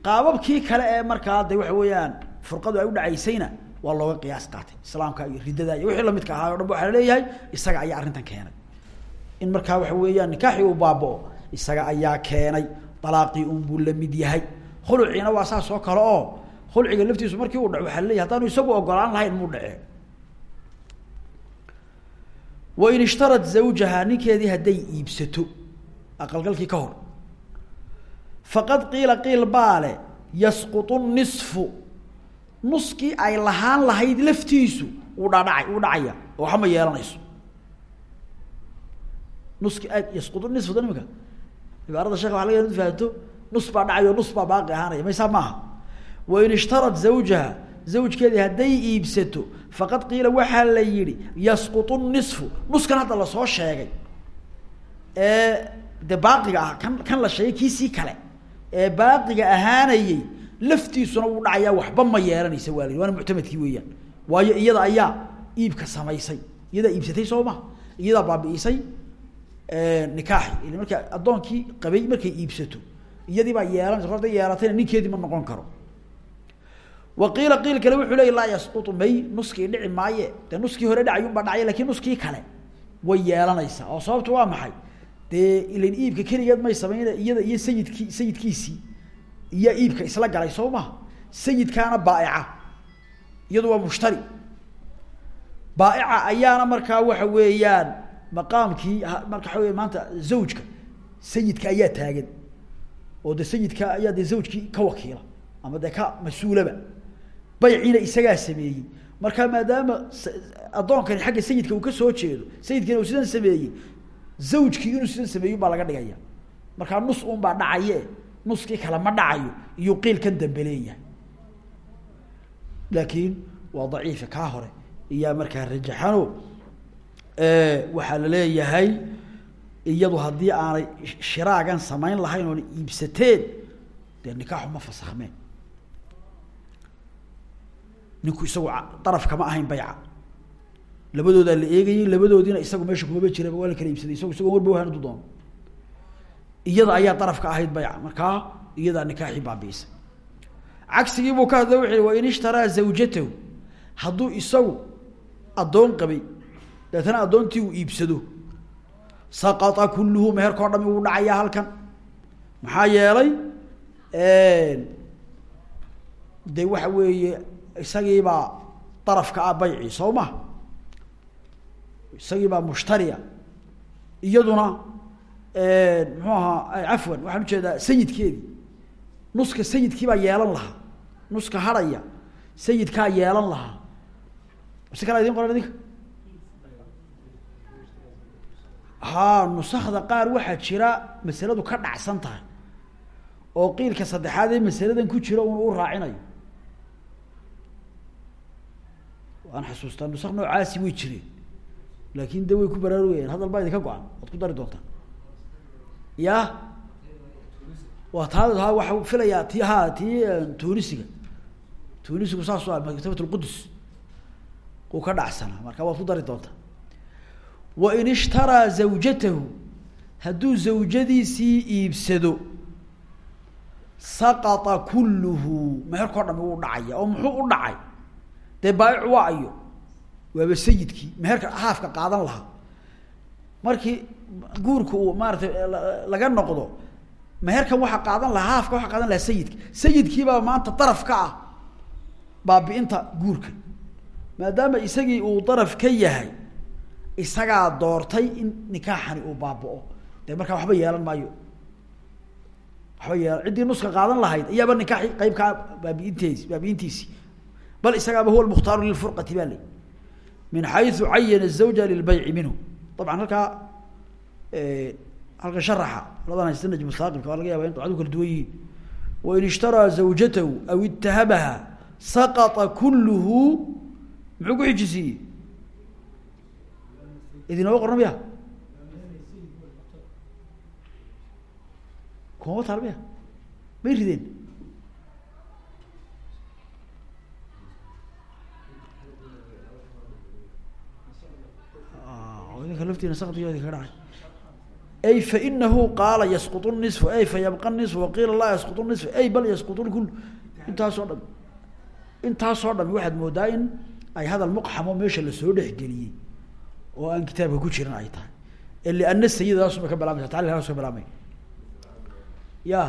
Qaababkii kale ee markaa de waxa weeyaan furqadu ay u dhacaysayna waa looga qiyaas qaatay. Islaamka iyo riddada iyo wixii lamidka ahaa o dhan ba waxaa leeyahay isaga ayaa arrintan keenay. In markaa waxa weeyaan nikaaxii uu baabao isaga ayaa keenay. Alaaqii unbuu la mid yahay. Khuluciina waa saas oo kale oo khulciga laftiisu markii uu dhaco waxa laleeyahy haddaanu isagu ogolaan lahayn muu dhace wain ishtarat zawjaha ninkeedii hadday iibsato aqalgalkii ka hor faqad qiila qiil baale yasqutu nisfu. Nuskii ay lahaan lahayd laftiisu uu dhadhacay uu dhacaya oo waxba ma yeelanayso. Nuski aad yasqutu nisfu da imika. Cibaarada sheka waa laga fahanto nus baa dhacayo nus baa baaqi ahaanaya maysaa maaha. Wain ishtarat zawjaha zawjkeedii hadday iibsato faqad qiila waxaa la yihi yasqutu nisfu. Nuskan hadda la soo sheegay. Ee de baaqiga ah kan kan la sheegay kiisii kale ee baaqiga ahaanayey laftiisuna wuu dhacayaa waxba ma yeelanaysa waa yidhi waana muctamadkii weeyaan. Waayo iyada ayaa iibka samaysay. Iyadaa iibsatay soo ma? Iyadaa baabi'isay nikaaxi. Ila marka addoonkii qabay markay iibsato iyadii baa yeelanaysa horta yeelatayna ninkeedii ma noqon karo. Wa qiil kale wuxuu leey laa yasqutu may nuskii dhici maaye. Dee nuskii hore dhacayun baa dhacya laakiin nuskii kale way yeelanaysaa. Oo sababtu waa maxay dee ilan iibka keligeed may samayna iyada iyo sayidkii sayidkiisii. Iyo iibka isla galay soo maha sayidkaana baaica. Iyadu waa mushtari. Baaica ayaana markaa waxa weeyaan maqaamkii marka waxa wey maanta zawjka sayidka ayaa taagan. Oo de sayidka ayaa dee zawjkii ka wakiila ama dee ka mas'uulaba. Bayciina isagaa sameeyey. Markaa maadaama addoonkani xagga sayidka uu ka soo jeedo sayidkina uu sidan sameeyey zawjkii inuu sidan sameeyo baa laga dhigaya. Markaa nus un baa dhacaye nuskii kale ma dhacayo iyuu qiil kan dambe leeyahay. Laakiin waa daciifa kaa hore iyaa markaa rajaxano waxaa la leeyahay iyadu haddii aanay shiraagan samayn lahayn oona iibsateen dee nikaaxu ma fasakhmeen ninku isagu daraf kama ahayn bayca labadoodaa la eegayey labadoodiina isagu meesha kumaba jiraba waa la kala iibsaday. Isagu isagoo warba wahan du doono iyada ayaa darafka ahayd bayca. Markaa iyadaa nikaaxii baabiisay cagsigii buu ka hadla wuxu hi wain ishtaraa zawjatahu. Hadduu isagu addoon qabay deetana addoontii uu iibsado. Saqata kulluhu meherkao dhami wuu dhacayaa halkan. Maxaa yeelay de waxa weeye isagiibaa darafka ah bayci soo ma isagiibaa mushtariya. Iyaduna muxuu ahaa cafwan waxaan u jeedaa sayidkeedii. Nuska sayidkiibaa yeelan lahaa. Nuska harhaya sayidkaa yeelan lahaa. Si kalaa idin qoran idinka. Haa nusakda qaar waxaa jira masaladu ka dhacsan tahay. Oo qiilka saddexaad ee masaladan ku jira un u raacinayo. Waan xasuustaa nusak noocaasi way jireen laakin de way ku baraarugayaan hadal baa idinka go-an waad ku dari doontaa ya? Waa taa waxaa filayaa ti ha tii tunisiga tunisigu saasu ah maktabat lqudus uu ka dhacsanaa marka waad ku dari doontaa wain ishtaraa zawjatahu hadduu zawjadiisii iibsado saqata kulluhu meherkao dhami wuu dhacaya oo muxuu u dhacay? Dee waa ayo waaba sayidkii meherka haafka qaadan lahaa. Markii guurka uu maaratay laga noqdo meherkan waxaa qaadan lahaa haafka waxaa qaadan lahaa sayidka sayidkiibaa maanta daraf ka ah baabi'inta guurka. Maadaama isagii uu daraf ka yahay isagaa doortay in nikaaxani uu baaba-o. Dee markaa waxba yeelan maayo. Waxba yeelan ciddii nuska qaadan lahayd ayaaba nikaaxi qeybkaa baabiinteesi baabiintiisi. Bal isagaaba huwa lmukhtaaru lilfurqati ba ley min xayu cayana الزawja lilbayci minhu dabcan halkaa halka sharaxa ladan haysta najmu saaqibka waa laga yaba in dabcadu kala duwan yihiin wain ishtaraa zawjatahu aw itahabaha saqطa kulluhu muxuu ku xijisiiyey idinooga qorna miya kuma taal miya may rideen ninka laftiina sakdigoodi kaga dhacay. Ay fainahu qaala yasqut nifu ay fa yabqa nifu waqiila laa yasqut nifu ay bal yasqut lkul. Intaasoo dham intaasoo dham waxaad moodaa in ay hadal muqxamo meesha la soo dhexgeliyey oo aan kitaabka ku jirin ay tahay. Liana sayidadaasubay ka bilaabmaysa tacliilkaas ka bilaabmay. Ya.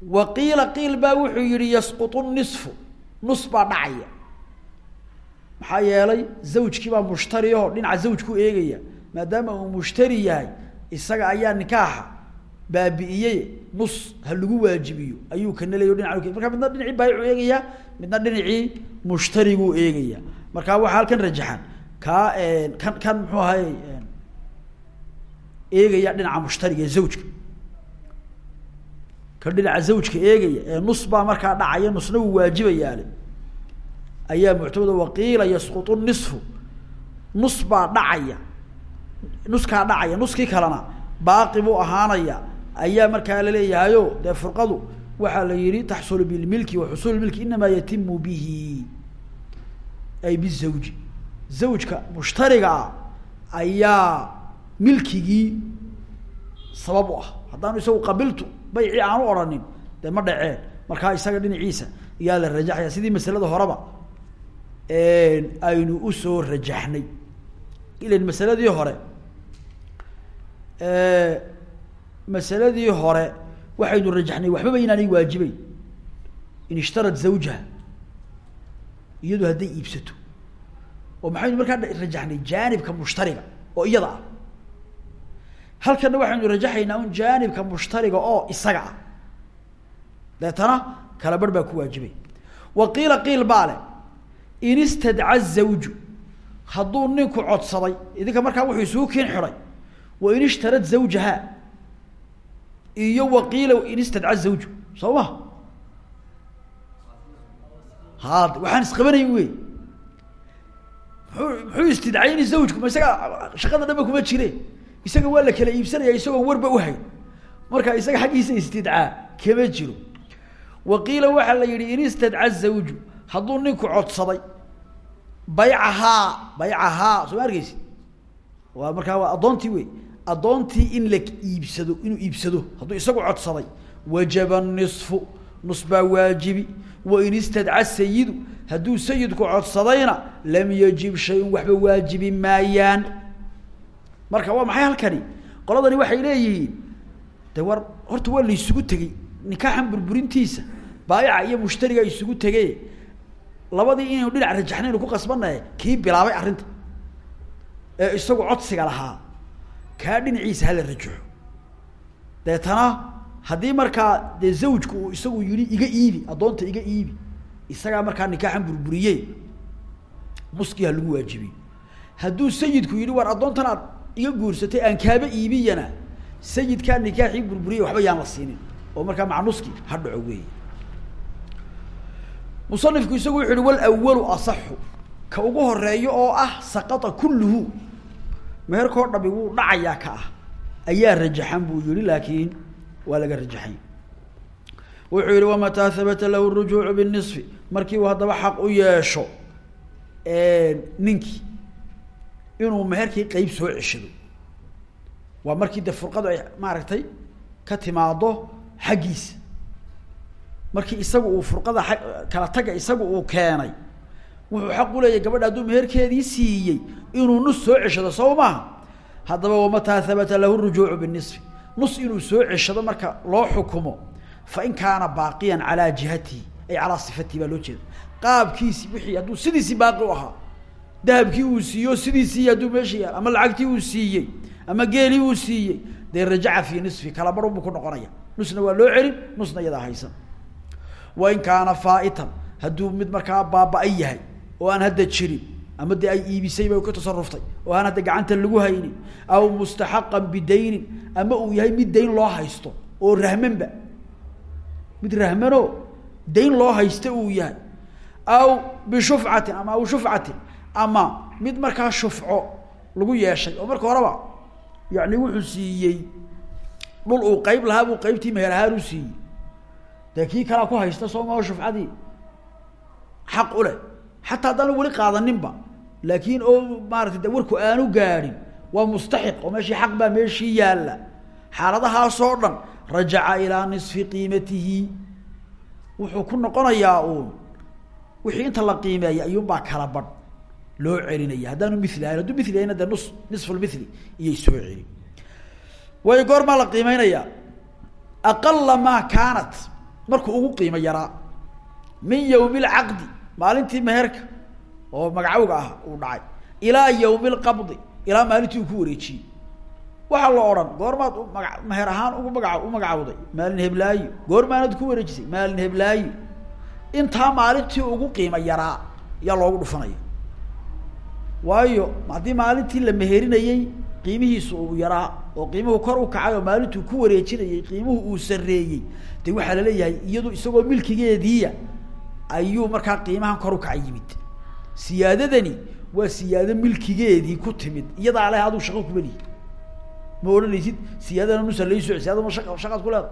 Waqiila qiil baa wuxuu yihi yasqut nifu nus baa dhacaya. Maxaa yeelay zawjkii baa mushtari o dhinaca zawjku eegaya maadaama uu mushtari yahay isaga ayaa nikaaxa baabi'iyey nus ha lagu waajibiyo. Ayuu kana leeyo dhinaca marka midna dhinacii baayicu eegayaa midna dhinacii mushtariguu eegaya. Marka waxaa halkan rajaxan kaa kan kan muxuu ahay eegaya dhinaca mushtariga zawjka kan dhinaca zawjka eegaya ee nus baa markaa dhacaya nusna wuu waajibayaale ayaa muctamada waqiila yasqutu nisfu. Nus baa dhacaya. Nuskaa dhacaya nuskii kalena baaqi buu ahaanaya. Ayaa markaa laleeyahayo dee furqadu waxaa la yihi taxsulu bilmilki wa xusul milki inamaa yatimu bihi. Ay bizawji zawjka mushtariga ah ayaa milkigii sabab u ah. Haddaanu isagu qabiltu baycii aanu odhanin dee ma dhaceen markaa isaga dhinaciisa iyaa la rajaxaya. Sidii masalada horeba aynu u soo rajaxnay. Ilan masaladii hore masaladii hore waxaynu rajaxnay waxbaba inaanay waajibeyn in ishtarat zawjaha iyadu hadday iibsato. Oo maxaynu markaa rajaxnay jaanibka mushtariga oo iyada ah halkana waxaynu rajaxaynaa un jaanibka mushtariga oo isaga ah. Deetana kala barh baa ku waajibay. Wa qiila qiil baa le in istadca zawju hadduu ninku codsaday idinka markaa wuxuu isugu kiin xidhay wa in ishtarad zawjaha iyo wa qiila in istadca zawju soo ma had waxaan isqabanayn wey muxuu istidcayni zawjku ma isaga shaqada dhanba kuma jire isaga waa la kala iibsanaya isagoon warba uhayn marka isaga xaggiisa istidcaa kama jiro. Wa qiila waxaa la yihi in istadca zawju hadduu ninku codsaday baycahaa baycahaa. Soo ma arkeysi waa markaa waa addoontii wey addoontii in la iibsado inuu iibsado hadduu isagu codsaday wajaba nisfu nus baa waajibi. Wain istadca sayidu hadduu sayidku codsadayna lam yajib shay-un waxba waajibi maayaan marka waa maxay halkani? Qoladani waxay leeyihiin. De war horta waa la isugu tegey. Nikaaxan burburintiisa baayica iyo mushtariga isugu tegey. Labadii inaynu dhinac rajaxnaynu ku qasbanaye kii bilaabay arrinta. Ee isagu codsiga lahaa. Kaa dhinaciisa hala rajaxo. Deetana haddii markaa dee zawjku uu isagu yihi iga iibi addoonta iga iibi isagaa markaa nikaaxan burburiye muskii ha lagu waajibiyo hadduu sayidku yihi war addoontan aad iga guursatay aan kaaba iibiyana sayidkaa nikaaxii burburiye waxba yaan la siinin. Oo markaa macnuski ha dhaco weey musanifku isagu wuxu uhi walawalu asaxu. Ka ugu horeeyo oo ah saqata kulluhu. Meherkoo dhami wuu dhacayaa ka ah. Ayaa rajaxan buu yihi laakiin waa laga rajaxay. Wuxuu yihi wamataa habata lahu rujuucu binisfi markii uu haddaba xaq u yeesho ninkii inuu meherkii qeyb soo ceshado waa markii de furqadu ay maaragtay ka timaado xaggiisa markii isagu uu furqada kala taga isagu uu keenay. Wuxuu xaq u leeyahy gabadha hadduu meherkeedii siiyey inuu nus soo ceshado soo maaha haddaba wamataa habata lahu rujuucu binisfi. Nus inuu soo ceshado marka loo xukumo fain kaana baaqiyan calaa jihatihi ay calaa sifatihi baa loo jeeda qaabkiisi wixii hadduu sidiisii baaqi u ahaa dahabkii uu siiyo sidiisii hadduu meesha yaal ama lacagtii uu siiyey ama geelii uu siiyey dee rajaca fii nisfi kala barun buu ku noqonaya. Nusna waa loo celin nusna iyadaa haysan. Wain kaana faaitan hadduu mid markaa baaba-ay yahay oo aan hadda jirin ama dee ay iibisay bay ka tasaruftay oo aan hadda gacanta lagu haynin aw mustaxaqan bidaynin ama uu yahay mid dayn loo haysto oo rahmanba. Mid rahmano dayn loo haysta uu yahay. Aw bishufcatin ama aw shufcatin ama mid markaa shufco lagu yeeshay oo marka horeba yani wuxuu siiyey dhul uu qeyb lahaa buu qeybtii meher ahaan u siiyey. Dee kii kalaa ku haysta soo maa shufcadii? U leh. Xataa haddaan weli qaadaninba laakiin oo maaratay de warku aanu gaadhin waa mustaxiq oo meeshii xaq baa meeshii yaalla. Xaaladahaasoo dhan rajaca ilaa nisfi qiimatihi. Wuxuu ku noqonayaa uun. Wixii inta la qiimeeya ayuunbaa kala badh loo celinaya. Haddaanu mili ahayn hadduu mili ahayna dee nus nisfulmithli iyay soo celin. Way goormaa la qiimeynayaa aqala maa kaanat markuu ugu qiimo yaraa min yawmi lcaqdi maalintii meherka oo magacowga ah uu dhacay ilaa yawmi lqabdi ilaa maalintii uu ku wareejiyey waxaa la odhan goormaad maga meher ahaan ugu maga u magacawday maalin heblaayo goormaanad ku wareejisay maalin heblaayo intaa maalintii ugu qiimo yaraa yaa loogu dhufanaya waayo haddii maalintii la meherinayey qiimihiisu uu yaraa oo qiimuhu kor u kacay oo maalintuu ku wareejinayay qiimuhu uu sareeyey de waxaa la leeyahay iyadu isagoo milkigeediiya ayuu markaa qiimahan kor u kacay yimid. Siyaadadani waa siyaado milkigeedii ku timid. Iyadaa leh aduu shaqo kuma lihi. Ma odhanaysid siyaadana nusa lai soci siyaada ma shaqa shaqaad ku leeda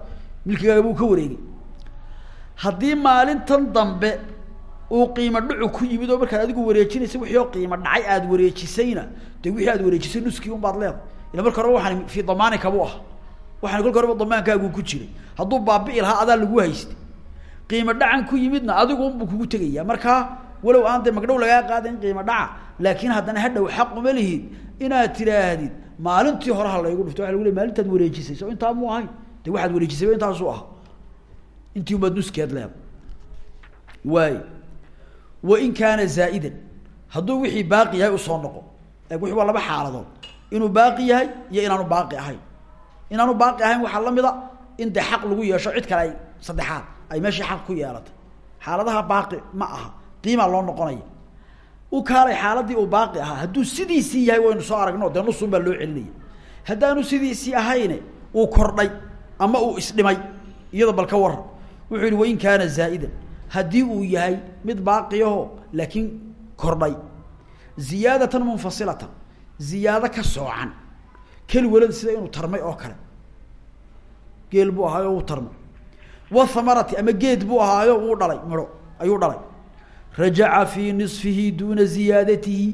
milkigaaga buu ka wareegay. Haddii maalintan dambe uu qiimo dhacu ku yimid oo markaad adigu wareejinaysa wixii qiimo dhacay aada wareejisayna de wixii aad wareejisay nuskii un baad leedahay ila marka hore waxaan fii damaanika bu ah. Waxaan kolka horeba damaankaagu ku jiray. Hadduu baabi'i lahaa adaa lagu haystay. Qiimo dhacan ku yimidna adigu unbuu kugu tegaya markaa walow aan de magdhow lagaa qaadayn qiimo dhaca laakiin haddana hadhow xaq uma lihid inaad tidhaahdid maalintii hore ha laygu dhufto. Waa lagu ley maalintaad wareejisay so intaa mu ahayn. De waxaad wareejisayba intaasuu ahaa. Intii umaad nuskeed leeda waay wain kaana zaa'idan hadduu wixii baaqi yahay u soo noqo wixii waa laba xaaladood inuu baaqi yahay iyo inaanu baaqi ahayn. Inaanu baaqi ahayn waxaa la mid a in dee xaq lagu yeesho cid kale ay saddexaad ay meeshii xaq ku yeelatay xaaladaha baaqi ma aha qiimaa loo noqonaya. U kaalay xaaladii uu baaqi ahaa hadduu sidiisii yahay waynu soo aragno dee nusun loo celinaya. Haddaanu sidiisii ahayne uu kordhay ama uu isdhimay iyada bal ka waran wuxuu yihi wain kaana zaa'idan haddii uu yahay mid baaqiyaho laakiin kordhay. Ziyaadatan munfasilatan ziyaado ka soocan. Keli walad sida inuu tarmay oo kale. Geel buu ahaayo uu tarmay. Wathamarati ama geed buu ahaayo uu dhalay midho ayuu dhalay. Rajaca fii nisfihi duuna ziyaadatihi.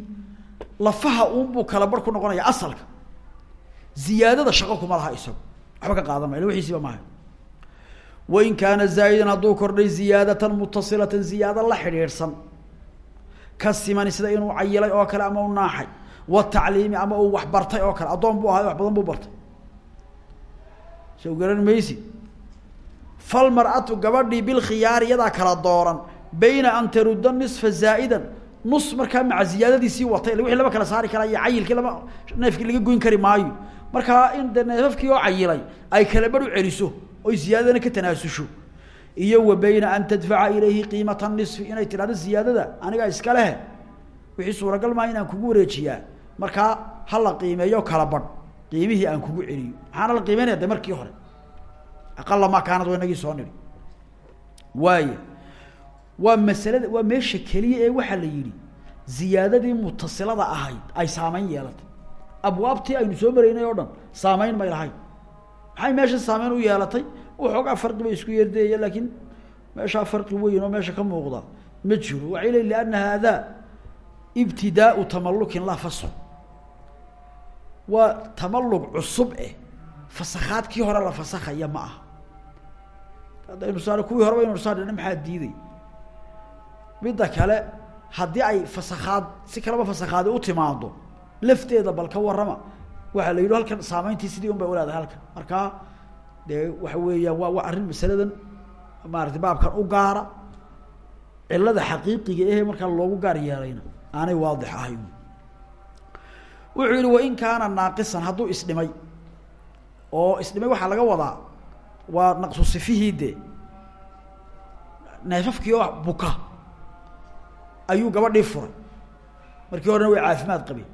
Lafaha uunbuu kala bar ku noqonaya asalka. Ziyaadada shaqo kuma laha isagu. Waxba ka qaadan maya wixiisiba maaha wain kaana zaa'idan hadduu kordhay ziyaadatan mutasilatan ziyaado la xidhiidhsan ka simani sida inuu cayilay oo kale ama u naaxay watacliimi ama uu wax bartay oo kale addoon buu ahayo wax badan buu bartay soo garan maysi falmar-atu gabadhii bilkhiyaari iyadaa kala dooran bayna an tarudda nisfa zaa'idan nus markaa maca ziyaadadiisii watay wixii lama kala saari karaa iyo cayilkii lama neefkii laga goyn kari maayo markaa in de neefafkii oo cayilay ay kala bar u celiso oy ziyaadadana ka tanaasusho iyo wa an tadfaca ilayhi qiimata nisfi inay tidhahdo ziyaadada anigaa iska lehe wixii suuragal maa inaan kugu wareejiyaa. Markaa ha qiimeeyo kala badh. Qiimihii aan kugu celiyo. Maxaana la qiimeynaya? De markii hore. Aqala maa kaanad wa inagii soo nidhi waaya waa masalada waa meesha keliya ee waxaa la yidhi ziyaadadii mutasilada ahayd ay saameyn yeelatay abwaabtii aynu soo maraynay oo dhan saameyn may lahayn maxay meesha saameyn u yeelatay. Waxoogaa farqi bay isku yerdeeya laakiin meeshaa farqi weyn oo meesha ka muuqda ma jiro. Waxay leeyiin lianna haadaa ibtidaau tamalukin laa fasl waa tamalug cusub eh. Fasakhaadkii hore la fasakhaya ma aha. Haddaynu saar kuwii horeba aynu saar maxaa diiday? Midda kale haddii ay fasakhaad si kaleba fasakhaadi u timaado lafteeda bal ka warrama waxaa la yidhi halkan saameyntii sidii un bay uleedahay halkan. Markaa dee waxa weeyaan waa waa arrin masaladan maarata baabkan u gaara. Cilada xaqiiqiga ehe markaa loogu gaar yeelayna aanay waadix ahayn. Wuxuu yihi wain kaana naaqisan hadduu isdhimay oo isdhimay waxaa laga wadaa waa naqsu sifihii de neefafkii oo buka ayuu gabadhii furay. Markii horena way caafimaad qabeen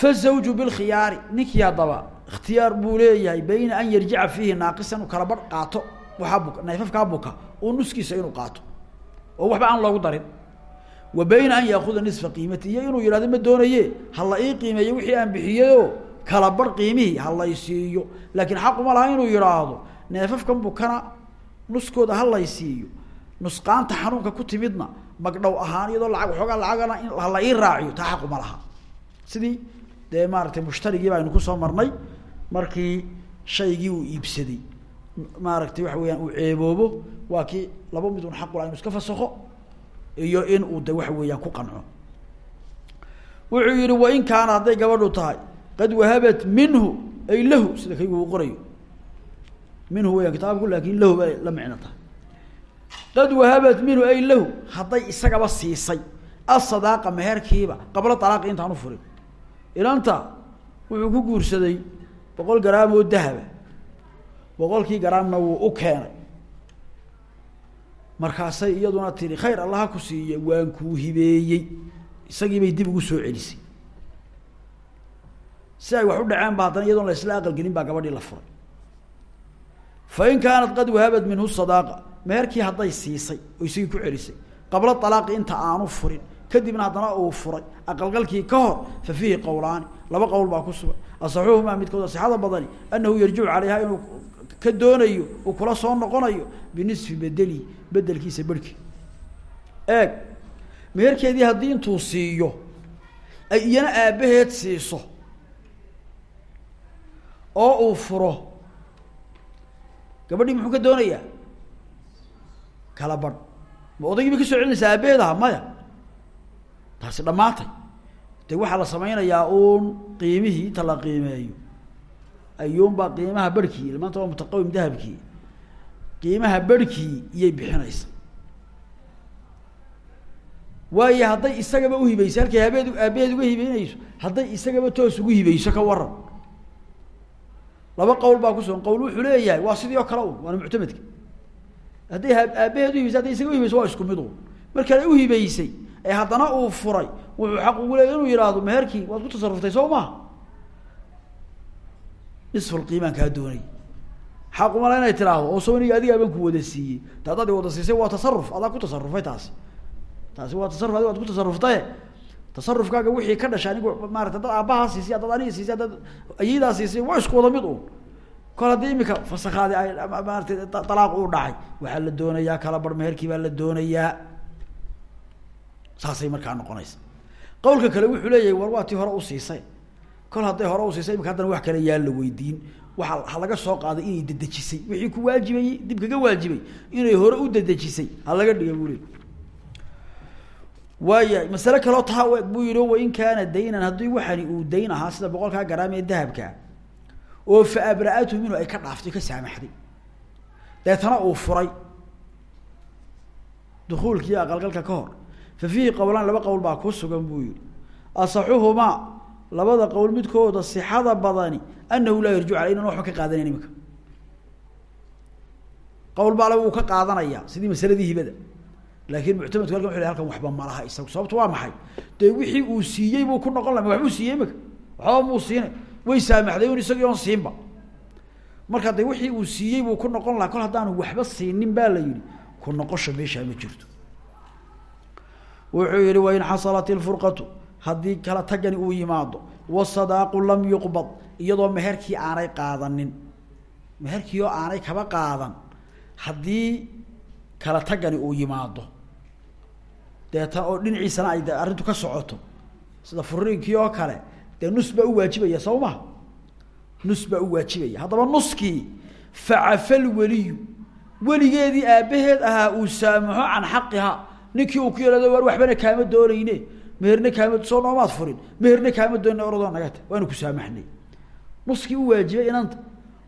fazawju bilkhiyaari ninkii haddaba ikhtiyaar buu leeyahay bayna an yarjica fiihi naaqisan uu kala badh qaato waxaa buka neefafkaa buka oo nuskiisa inuu qaato oo waxba aan loogu darin wa bayna an yaakuda nisfa qiimati iyo inuu yidhahdo ma doonaye ha la ii qiimeeyo wixii aan bixiyeyoo kala bar qiimihii ha lay siiyo laakiin xaquma laha inuu yidhaahdo neefafkan bukana nuskooda ha lay siiyo nusqaanta xanuunka ku timidna magdhow ahaan iyadoo lacag waxoogaa lacagana in ha la ii raaciyo taa xaquma laha sidii dee maaratay mushtarigii ba aynu ku soo marnay markii shaygii uu iibsaday. Maaragtay waxa weyaan uu ceeboobo waa kii laba midun xaqula inu iska fasakho iyo in uu de waxa weeyaan ku qanco. Wuxuu yihi wain kaana hadday gabadhu tahay qad wahabat minhu ay lahu sida kaygu uu qorayo. Minhu weyaan kitaabku laakin lahu bay la micno tahay. Qad wahabat minhu ay lahu hadday isagaba siisay asadaaqa meherkiiba qabla alaaqi intaan u furin ilanta wuxuu ku guursaday boqol garaam oo dahaba boqolkii garaamna wuu u keenay. Markaasay iyaduna tiri khayr allaha ku siiye waan kuu hibeeyey. Isagii bay dib ugu soo celisay. Si ay wax u dhaceen ba haddana iyadoon la isla aqalgelin baa gabadhii la furay. Fa in kaanat qad wahabat minhu sadaaqa meherkii hadday siisay oo isagii ku celisay qabla alaaqi inta aanu furin kadibna haddana uu furay. Aqalgalkii ka hor fa fiihi qowlaani laba qowl baa ku sugan. Asaxuhumaa midkood asixada badani anahu yarjicu calayha inuu ka doonayo uu kula soo noqonayo binisfi bedeli bedelkiisa berhkii eeg meherkeedii haddii intuu siiyo ay iyana aabbaheed siiso oo uu furo gabadhii muxuu ka doonayaa? Kala badh. Ma odaygii bay ka soo celinaysaa aabbaheed aha maya taasi dhammaatay. De waxaa la sameynayaa uun qiimihii inta la qiimeeyo. Ayuunbaa qiimaha berhkii maanta waa mutaqawim dahabkii. Qiimaha berhkii iyay bixinaysa. Waayo hadday isagaba uhibayso halkay habeed aabaheed uga hibeynayso hadday isagaba toos ugu hibayso ka waran laba qowl baa kusugan qowl wuxuu leeyahay waa sidii oo kale un waana muctamadka. Hadday aabaheed uhibaysa hadday isaga uhibayso waa isku mid un markale uhibaysay ee haddana uu furay wuxuu xaq ugu leeyay inuu yihahdo meherkii waad ku tasaruftay soo maha nisfulqiimaan kaa doonay. Xaqumala inay tiraahdo oo soo niga adigaa baan ku wada siiyey. Ta haddaad wada siisay waa tasaruf adaa ku tasarufay taasi. Taasi waa tasaruf adig waad ku tasaruftaye tasarufkaaga wixii ka dhashay anigu maarata dad aabbahaa siisay haddaad aniga siisay haddaad ayadaa siisay waa isku wada mid un kol haddii imika ay maaratay dalaaq uu dhacay waxaa la doonayaa kala bar baa la doonayaa saasay markaa noqonaysa. Qawlka kale wuxuu leeyahay war waa tii hore kol hadday hore usiisay imika haddana wax kale yaa la weydiin. Waa laga soo qaaday inay dedejisay. Wixii ku waajibayey dib kaga waajibay inay hore u dedejisay. Ha laga dhiga buu leey waaya masale kaloo eg buu yihi wain kaana daynan haddii waxani uu dayn ahaa sida boqolkaa garaam ee dahabkaa oo fa abra-atu minhu ay ka dhaaftay ka saamaxday. Deetana uu furay. Dukuulkii aqalgalka ka hor fa fiihi qowlaan laba qowl baa ku sugan buu yihi asaxuhumaa labada qowl midkooda sixada badani anahu laa yarjicu aley inan waxba ka qaadanayn imika qowl baale wuu ka qaadanaya sidii masaladii hibada laakin muctamadku halkan wuxu halkan waxba malaha isagu sababto waa maxay dee wixii uu siiyey buu ku noqon laha waxbuu siiyey imika waxba muu siina way saamaxday un isagii marka de wixii uu siiyey buu ku noqon lahaa kol haddaanu waxba siinin baa la yihi ku noqosha meeshaa ma jirto wuxuu yihi wain xasalat ilfurqatu haddii kala tagani uu yimaado wasadaaqu lam yuqbad iyadoo meherkii aanay qaadanin. Meherkii oo aanay kaba qaadan haddii kala tagani uu yimaado. Deetan oo dhinaciisana ay arrintu ka socoto sida furiinkii oo kale dee nus baa u waajibaya soo ma nus baa u waajibaya. Haddaba nuskii facafal weliyu weligeedii aabbaheed ahaa uu saamaxo can xaqiha ninkii uu ku yihahdo war waxbana kaama doonayne. Meherna kaama soo noomaad furin. Meherna kaama doonayne oradoo nagata waanu ku saamaxnay. Nuskii u waajibay inanta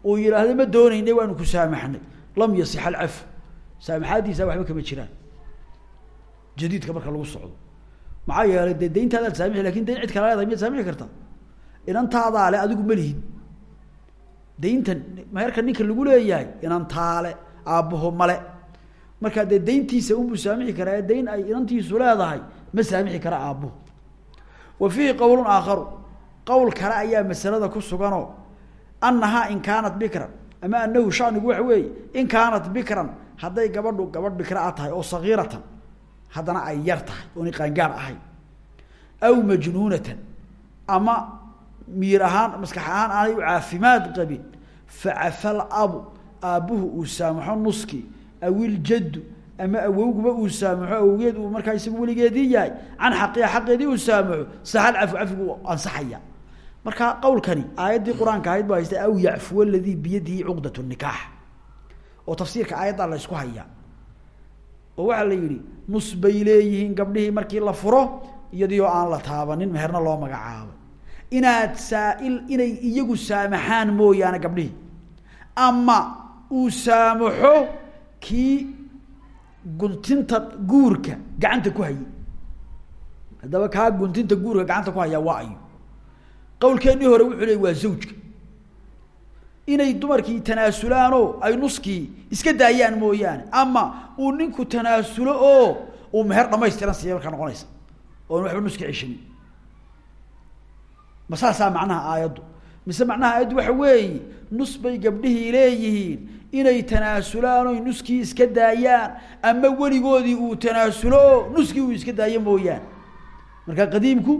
uu yidhaahdo ma doonayne waanu ku saamaxnay. Lam yasix alcafu saamaxaadiisa waxba kama jiraan. Jadiidka marka lagu socdo. Maxaa yeelay dee dayntaadaad saamixi laakiin cid kala leedahay miyaad saamixi kartaa? Inantaadaa le adigu ma lihid dayntan meherka ninka lagu leeyahay inantaale aabbaho male markaa dee dayntiisa unbuu saamixi karaa dayn ay inantiisu leedahay ma saamixi kara aabbuhu wa fiihi qowlun aakharu. Qowl kale ayaa masalada ku suganoo annahaa in kaanat bikran ama anahu shanigu waxa weeye in kaanat bikran hadday gabadhu gabadh bikra a tahay oo sagiiratan haddana ay yar tahay ooni qaangaar ahayn. Aw majnuunatan ama miir ahaan maskax ahaan aanay u caafimaad qabin facafal abu aabbuhu uu saamaxo nuskii awiljaddu ama awowguba uu saamaxo awowgeed uu markaa isagu weligeedii yahay can xaqiha xaqeedii uu saamaxo saxal cafu cafigu ansaxaya marka qowlkani aayaddii qur'aanka ahayd ba haysta aw yacfuwa aladii biyadihi cuqdat nikaax oo tafsiirka aayaddaa la ysku hayaa oo waxaa la yidhi nus bay leeyihiin gabdhihii markii la furo iyadii oo aan la taabanin meherna loo magacaabo inaad saail inay iyagu saamaxaan mooyaane gabdhihii ama uu saamaxo kii guntinta guurka gacanta ku hayay. Haddaba kaa guntinta guurka gacanta ku hayaa waa ayo qawlkeennii hore wuxuu leey waa zawjka. Inay dumarkii tanaasulaanoo ay nuskii iska daayaan mooyaane ama uu ninku tanaasulo oo uu meher dhamaystiran siiya markaa noqonaysa oon waxba nuski ceshanin. Ma saasaa macnaha aayaddu? Mise macnaha aayaddu waxa weeye nus bay gabdhihii leeyihiin inay tanaasulaan oy nuskii iska daayaan ama weligoodii uu tanaasulo nuskii uu iska daayo mooyaane marka qadiimku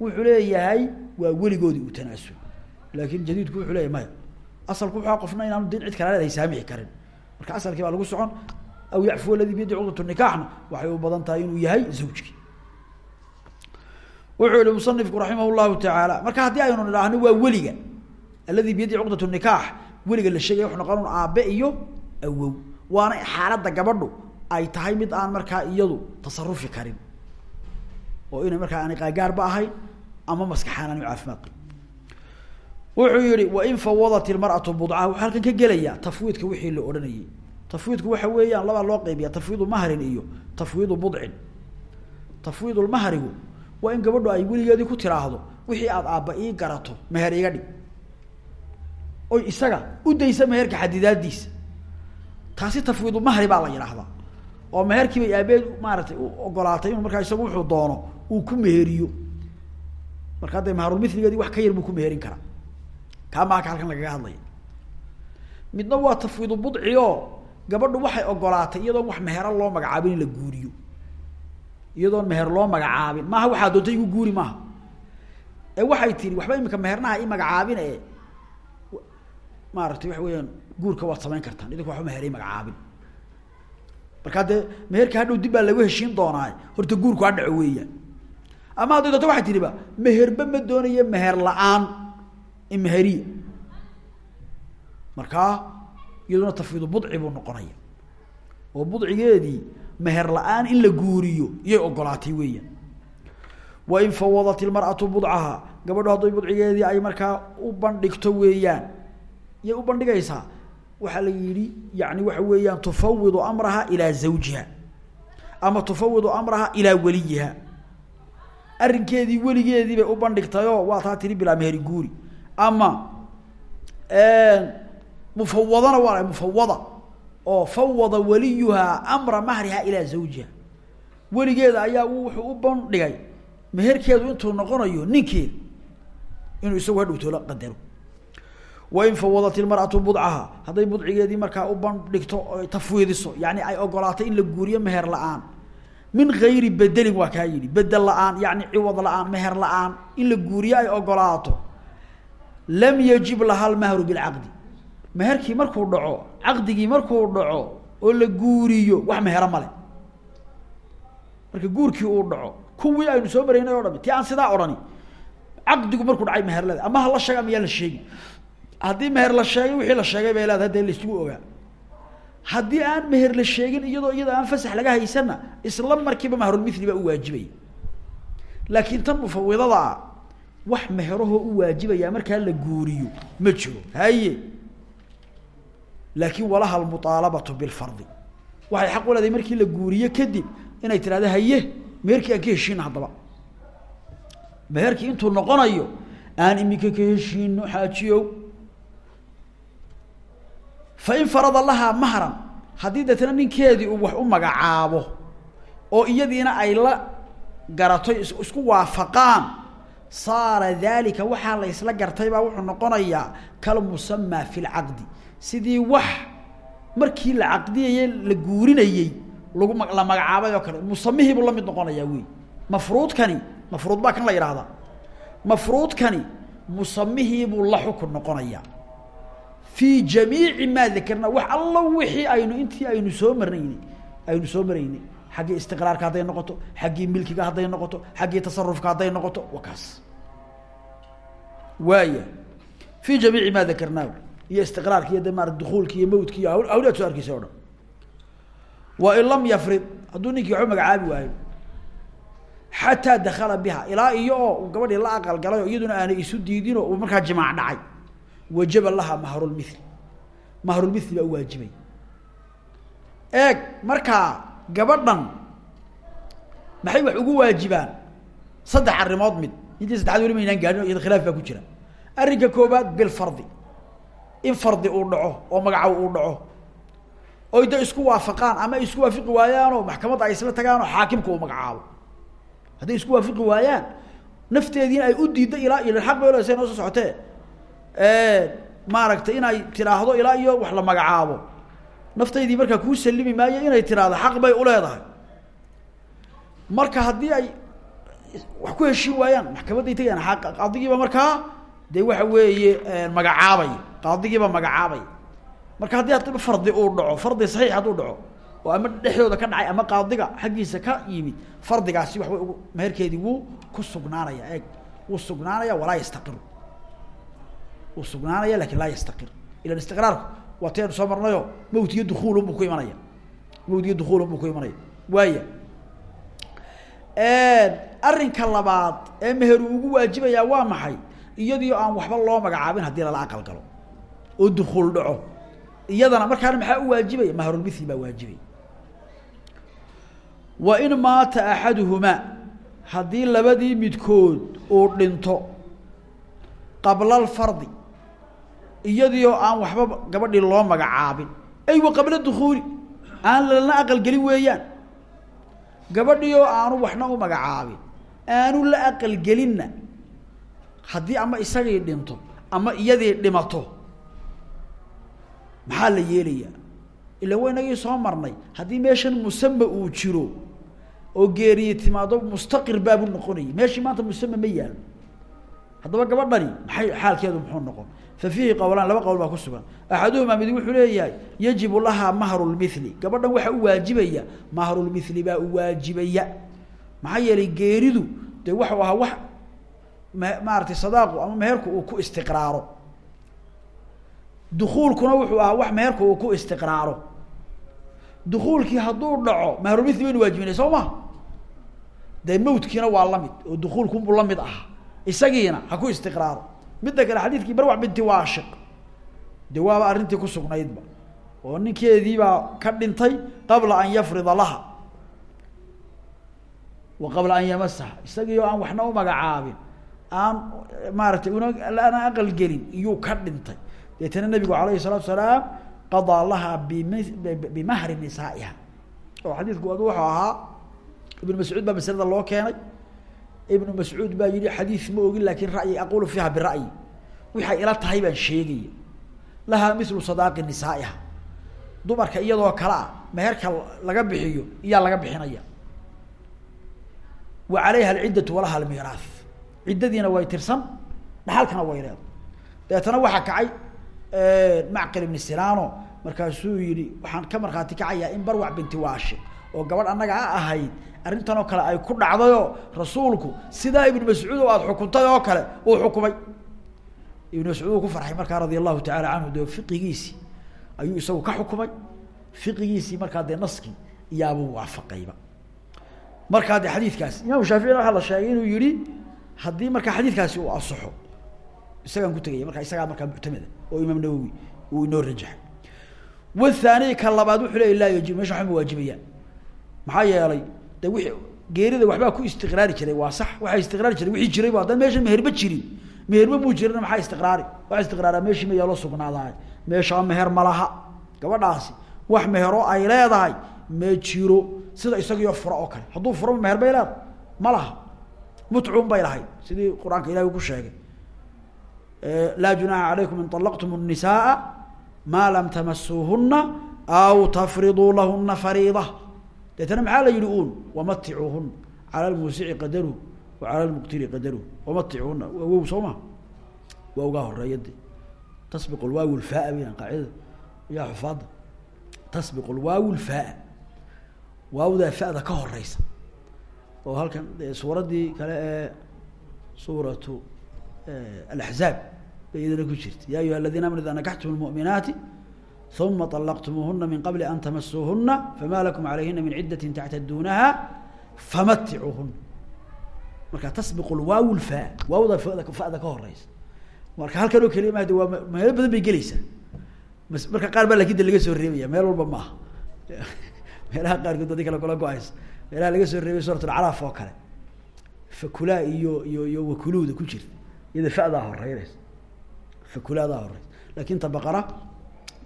wuxuu leeyahay waa weligoodii uu tanaasulo laakin jadiidku wuxuu leeyahy maya asalku wuxua qofna inaanu din cid kala leedahay saamixi karin. Marka asalkii baa lagu socon aw yacfu aladii biyadi cuqdatu nikaxna waxay u badan tahay inuu yahay zawjkii wuxuu yihi musanifku raximah llahu tacaala marka haddii aynu nidhaahno waa weliga alladii biyadi cuqdat nikaax weliga la sheegaya wuxu noqon aabe iyo awow. Waana xaaladda gabadhu ay tahay mid aan markaa iyadu tasarufi karin. Oo inay markaa aanay qaagaarba ahayn ama maskaxaan aan caafimaad wuxuu yihi wain fawadat ilmar'atu budcaha wuxuu halkan ka gelayaa tafwiidka wixii la odhanayay. Tafwiidku waxa weeyaan labaa loo qeybiya tafwiidu mahrin iyo tafwiidu budcin tafwiidulmahrigu waa in gabadhu ay weligeedii ku tiraahdo wixii aada aabba ii garato meher iga dhig oy isaga u daysa meherka xadidaadiisa taasi tafwiidu mahri baa la yidhaahdaa oo meherkii bay aabeed maaratay u ogolaatay inuu markaa isagu wuxuu doono uu ku meheriyo. Markaa dee maharulmiligeedii wax ka yar buu ku meherin karaa. Kaa maaka halkan lagaga hadlaya. Midna waa tafwiidu budci gabadhu waxay ogolaatay iyadoon wax mehera loo magacaabin in la guuriyo. Iyadoon meher loo magacaabin. Maaha waxaa doonta igu guuri maaha. Ee waxay tihi waxba imika mehernaha i magacaabin ee maaratay waxa weeyaan guurka waad samayn kartaan. Idinku waxba meher i magacaabin. Markaa dee meherka hadhow dib baa lagu heshiin doonaa horta guurku ha dhaco weeyaan ama hadday doonto waxay tihiba meherba ma doonayo meher la'aan imeheriya markaa iyaduna tafwiidu budci buu noqonaya. Oo budcigeedii meher la'aan in la guuriyo iyay ogolaatay weeyaan wain fawadat ilmar'atu budcaha gabadho hadday budcigeedii ay markaa u bandhigto weeyaan iyay u bandhigaysaa. Waxaa la yidhi yani waxa weeyaan tufawidu amraha ilaa zawjiha. Ama tufawidu amraha ilaa weliyiha arrinkeedii weligeedii bay u bandhigtayoo waa taa tiri bilaa meheri guuri. Ama mufawadana waa mufawada oo fawada waliyuhaa amra mahriha ilaa zawjiha. Weligeeda ayaa wuxuu u bandhigay. Meherkeedu intuu noqonayo ninkeeda inuu isagu hadhowto la qadaro wain fawadat ilmar'atu budcaha hadday budcigeedii markaa u bandhigto tafwiidiso yani ay ogolaatay in la guuriyo meher la'aan. Min gayri bedelin waa kaa yidhi. Bedel la'aan ciwad la'aan meher la'aan. In la guuriyo ay ogolaato. Lam yajib laha almahru bilcaqdi meherkii markuu dhaco caqdigii markuu dhaco oo la guuriyo wax mehero male marka guurkii uu dhaco kuwii aynu soo maraynay o dhami ti aan sidaa odhani caqdigu markuu dhacay meherleda ama hala sheega ama la sheegi haddii meher la sheegay wixii la sheegay bay leedahay dee laisugu ogaa. Haddii aan meher la sheegin iyadoo iyadoo aan fasax laga haysanna isla markiiba mahrulmithli baa u waajibaya. Laakiin tan mufawidada ah wax meherahoo u waajibaya markaa la guuriyo ma jiro. Haye laakin walaha almuaalabatu bilfardi. Waxay xaq u leedahay markii la guuriyo kadib inay tirahdo haye meherkii aan ka heshiina haddaba. Meherkii intuu noqonayo aan imika ka heshiino xaajiyow fain farada lahaa mahran haddii deetna ninkeedii uu wax u magacaabo oo iyadiina ay la garato isku waafaqaan saara dalika waxaa la ysla gartay baa wuxuu noqonayaa kalmusamaa fi lcaqdi sidii wax markii la caqdiyayey la guurinayey lagu la magacaabay oo kale. Musamihii buu la mid noqonayaa wey mafruudkani mafruud baa kan la yidhahdaa mafruudkani musamihii buu la xukun noqonayaa fii jamiici maa dakarna wax alla wixii aynu intii aynu soo marnaynay aynu soo maraynay xaggii istiqraarka hadday noqoto xaggii milkiga hadday noqoto xaggii tasarufka hadday noqoto waa kaas. Waaya fii jamiici maa dakarnaahu iyo istiqraarki iyo de maara dukuulki iyo mawdki iyo awliad soo arkeysa o dhan. Wa in lam yafrid hadduu ninkii waxba magacaabi waayo xataa dakala biha ilaa iyo oo gabadhii la aqal galay oo iyaduna wajaba laha mahrulmithli mahrulmithli baa uwaajibay eeg markaa gabadhan maxay wax ugu waajibaan? Saddex arrimood mid. Intii saddexaad weli maynaan gaadhin iyada khilaaf baa ku jira. Arrinka koobaad bilfardi in fardi uu dhaco oo magacaw uu dhaco. Oy da isku waafaqaan ama isku waafiqi waayaanoo maxkamadda ay isla tagaanoo xaakimka uu magacaabo hadday isku waafiqi waayaan nafteediina ay u diiddo ilaa iyo aq bay olesa noo soo socotee maaragtay inay tiraahdo ilaa iyo wax la magacaabo. Naftaydii markaa kuu salimi maayo inay tiraahdo xaq bay uleedahay marka haddii ay wax ku heshiin waayaan maxkamadday tagayaan qaadigiiba markaa dee waxa weeye magacaabay qaadigiiba magacaabay. Marka haddii hadaba fardi uu dhaco fardi saxiix hadduu dhaco oo ama dhexdooda ka dhacay ama qaadiga xaggiisa ka yimid fardigaasi waxbay ugu meherkeedii wuu ku sugnaanaya eeg wuu sugnaanaya walaa yastaqiru wuu sugnaanaya laakiin laa yastaqir. Ilan istiqraarku waa taynu soo marnayo mawt iyo dukuulun buu ku imanaya. Mawt iyo dukuulun buu ku imanaya. Waaya arrinka labaad ee meheru ugu waajibayaa waa maxay? Iyadii aan waxba loo magacaabin haddii lala aqal galo. Oo dukuul dhaco. Iyadana markaana maxaa u waajibaya? Mahrulmithli baa waajibay wa in maata axaduhumaa haddii labadii midkood uu dhinto qabla alfardi iyadii aan waxba gabadhii loo magacaabin. Ay wa qabla dukuuli aan lalana aqal gelin weeyaan. Gabadhii oo aanu waxna u magacaabin aanu la aqal gelinna. Haddii ama isagii dhinto ama iyadii dhimato maxaa la yeelayaa? Ila wa inagii soo marnay. Haddii meeshan musama uu jiro oo geeriye timaado mustaqir baabu noqonayay. Meeshii maanta musama ma yaalo haddaba gabadhani maxay xaalkeedu muxuu noqon fa fiihi qowlaan laba qowl baa ku sugan. Axaduhumaa mid wuxuu leeyahay yajibu lahaa mahrulmithli gabadhan waxaa u waajibaya mahrulmithli baa u waajibaya. Maxaa yeelay geeridu dee waxau ahaa wax maaratay sadaaqu ama meherku uu ku istiqraaro. Dukuulkuna wuxuu ahaa wax meherku uu ku istiqraaro. Dukuulkii hadduu dhaco mahrulmithli baynu waajibinay soo ma? Dee mawtkiina waa la mid oo dukuulkunbuu la mid ah isagiina ha ku istiqraaro midda kale xadiidkii barwac binti waashiq. De waaba arrintii ku sugnaydba. Oo ninkeediibaa ka dhintay qabla an yafrida laha. Wa qabla an yamasaha isagii oo aan waxna u magacaabin. Aan maaratay una ana aqal gelin iyuu ka dhintay. Deetana nabigu alayhi الsalaatu salaam qadaa laha bim bimahri nisaa'iha. Oo xadiidku wuxuu ahaa ibnu mascuud baa maslada loo keenay ibnu mascuud baa yihi xadiis ma ogin laakiin ra'yi aqulu fiiha bira'yi. Waxay ila tahay baan sheegaya lahaa mislu sadaaqi nisaa'iha. Dumarka iyadoo kale ah meherka laga bixiyo iyaa laga bixinaya. Wa calayha alciddatu walaha almiiraah ciddadiina way tirsan dhaxalkana way leeda dabeetana waxaa kacay macqil ibni silano markaasuu yihi waxaan ka markhaati kacayaa in barwac binti waashi oo gabadh annaga a ahayd arrintan oo kale ay ku dhacdayoo rasuulku. Sidaa ibnu mascuud oo aada xukuntay oo kale uu xukumay. Ibnu mascuud uu ku farxay markaa radia allahu tacala canhu dee fiqigiisii ayuu isagu ka xukumay. Fiqigiisii markaa dee naskii iyaabuu waafaqayba. Markaa dee xadiidkaas imaamu shaaficina waxaa la sheegay inuu yihi haddii markaa xadiidkaasi uu asaxo isagaan ku tegaya markaa isagaa markaa muctameda oo imaam nawowi uu inoo rajaxay. Wathani ka labaad wuxuu leya laa yajib meesha waxba ma maxaa yeelay de wii geerida waxbaa ku istiqraari jiray waa sax waxaa istiqraari jiray wixii jirayba haddana meesha meherba jirin meherba muu jirina maxaa istiqraari waxa istiqraaraa meeshii ma yaaloo sugnaadaay meeshaa meher ma laha gabadhaasi wax mehero ay leedahay ma jiro sida isagiyo fura oo kale hadduu furama meher bay leedahay ma laha mutcuun bay lahayd sidii qur-aanka ilahi ku sheegay laa junaxa calaykum in طalaqtum الnisaءa maa lam tamasuuhuna aw tafriduu lahuna fariida deetana maxaa la yihi un wamaticuuhuna cala lmuusici qadaruhu wa cala lmuqtiri qadaruhu wamaticuuhuna waa wow soo ma waa ugaa horreeya de tasbiq lwaawi lfaaa bayaan qaacidada. Yaa xufaada tasbiq lwaawi lfaaa waawdaa fa'da ka horeysa oo halkan suuraddii kale ee suuratu alaxzaab bay iyadana ku jirta ya ayuha aladina amanu ida nakaxtum uma طلqtmuuhuna min qabli an tamasuuhuna fama lakum عalayhina min cidaة tactaduunaha famaticuuhuna marka tasbiq lwaaw lfa waawda fada fada ka horeysa marka halkan oo keliya ma de waa meelo badan bay geleysaa mas marka qaar baa lakin de laga soo reebaya meel walba maaha meelaha qaarkood adi kale kula go-aysa meelaha laga soo reebay suuratulcaraaf oo kale fakulaa iyo iyo iyo wakuluuda ku jirta iyada fadaa horeynaysa fakulaadaa horeysa lakin ta baqara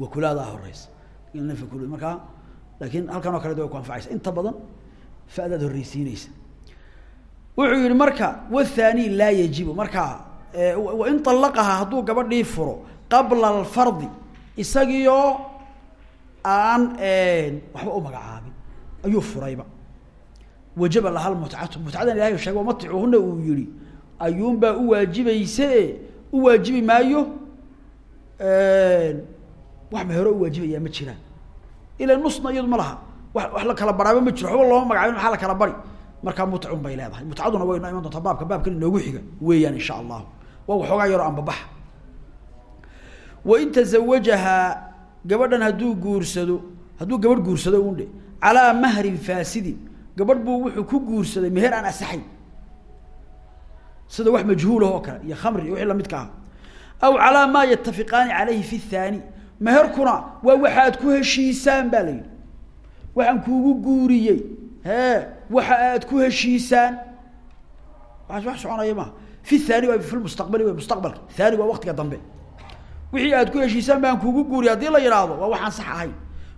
wakulaadaa horeysa. Ina fakul markaa laakiin halkan oo kale de way ku anfacaysa. Inta badan fadaad horreysiineysa wuxuu yihi marka wathani laa yajibu. Marka wain alaqaha hadduu gabadhii furo qabla alfardi isagiioo aan waxba u magacaabin. Ayuu furayba. Wajaba laha lmutcatu mutcadan ilahay sheege maticuhuna uu yihi ayuunbaa u waajibayse maayo wax mahero u waajibayaa ma jiraan. Ila nusna iyadu ma laha. Wa wax la kala baraaba ma jiro. Waxba looma magacaabin maxaa la kala bari. Markaa mutcun bay leedahay. Mutcaduna way noo iman baabka baabkan inoogu xiga. Weeyaan insha allahu waa waxoogaa yaroo anbabaxa wain tazawajahaa gabadhan hadduu guursado hadduu gabadh guursado undhe calaa mahrin faasidin gabadh buu wuxuu ku guursaday meher aan asaxayn. Sida wax majhuulah oo kale iyo khamri wixii lamidka ah. Aw calaa maa yatafiqaani calayhi fi thaani meherkuna waa waxaad ku heshiisaan ba la yidhi. Waxaan kuugu guuriyey. Hee waxa aad ku heshiisaan. Wax soconaya maha fi thani waa fi lmustaqbali w mustaqbalka thani waa waktiga dambe. Wixii aad ku heshiisaan baan kuugu guuriy haddii la yidhaahdo waa waxaan sax ahayn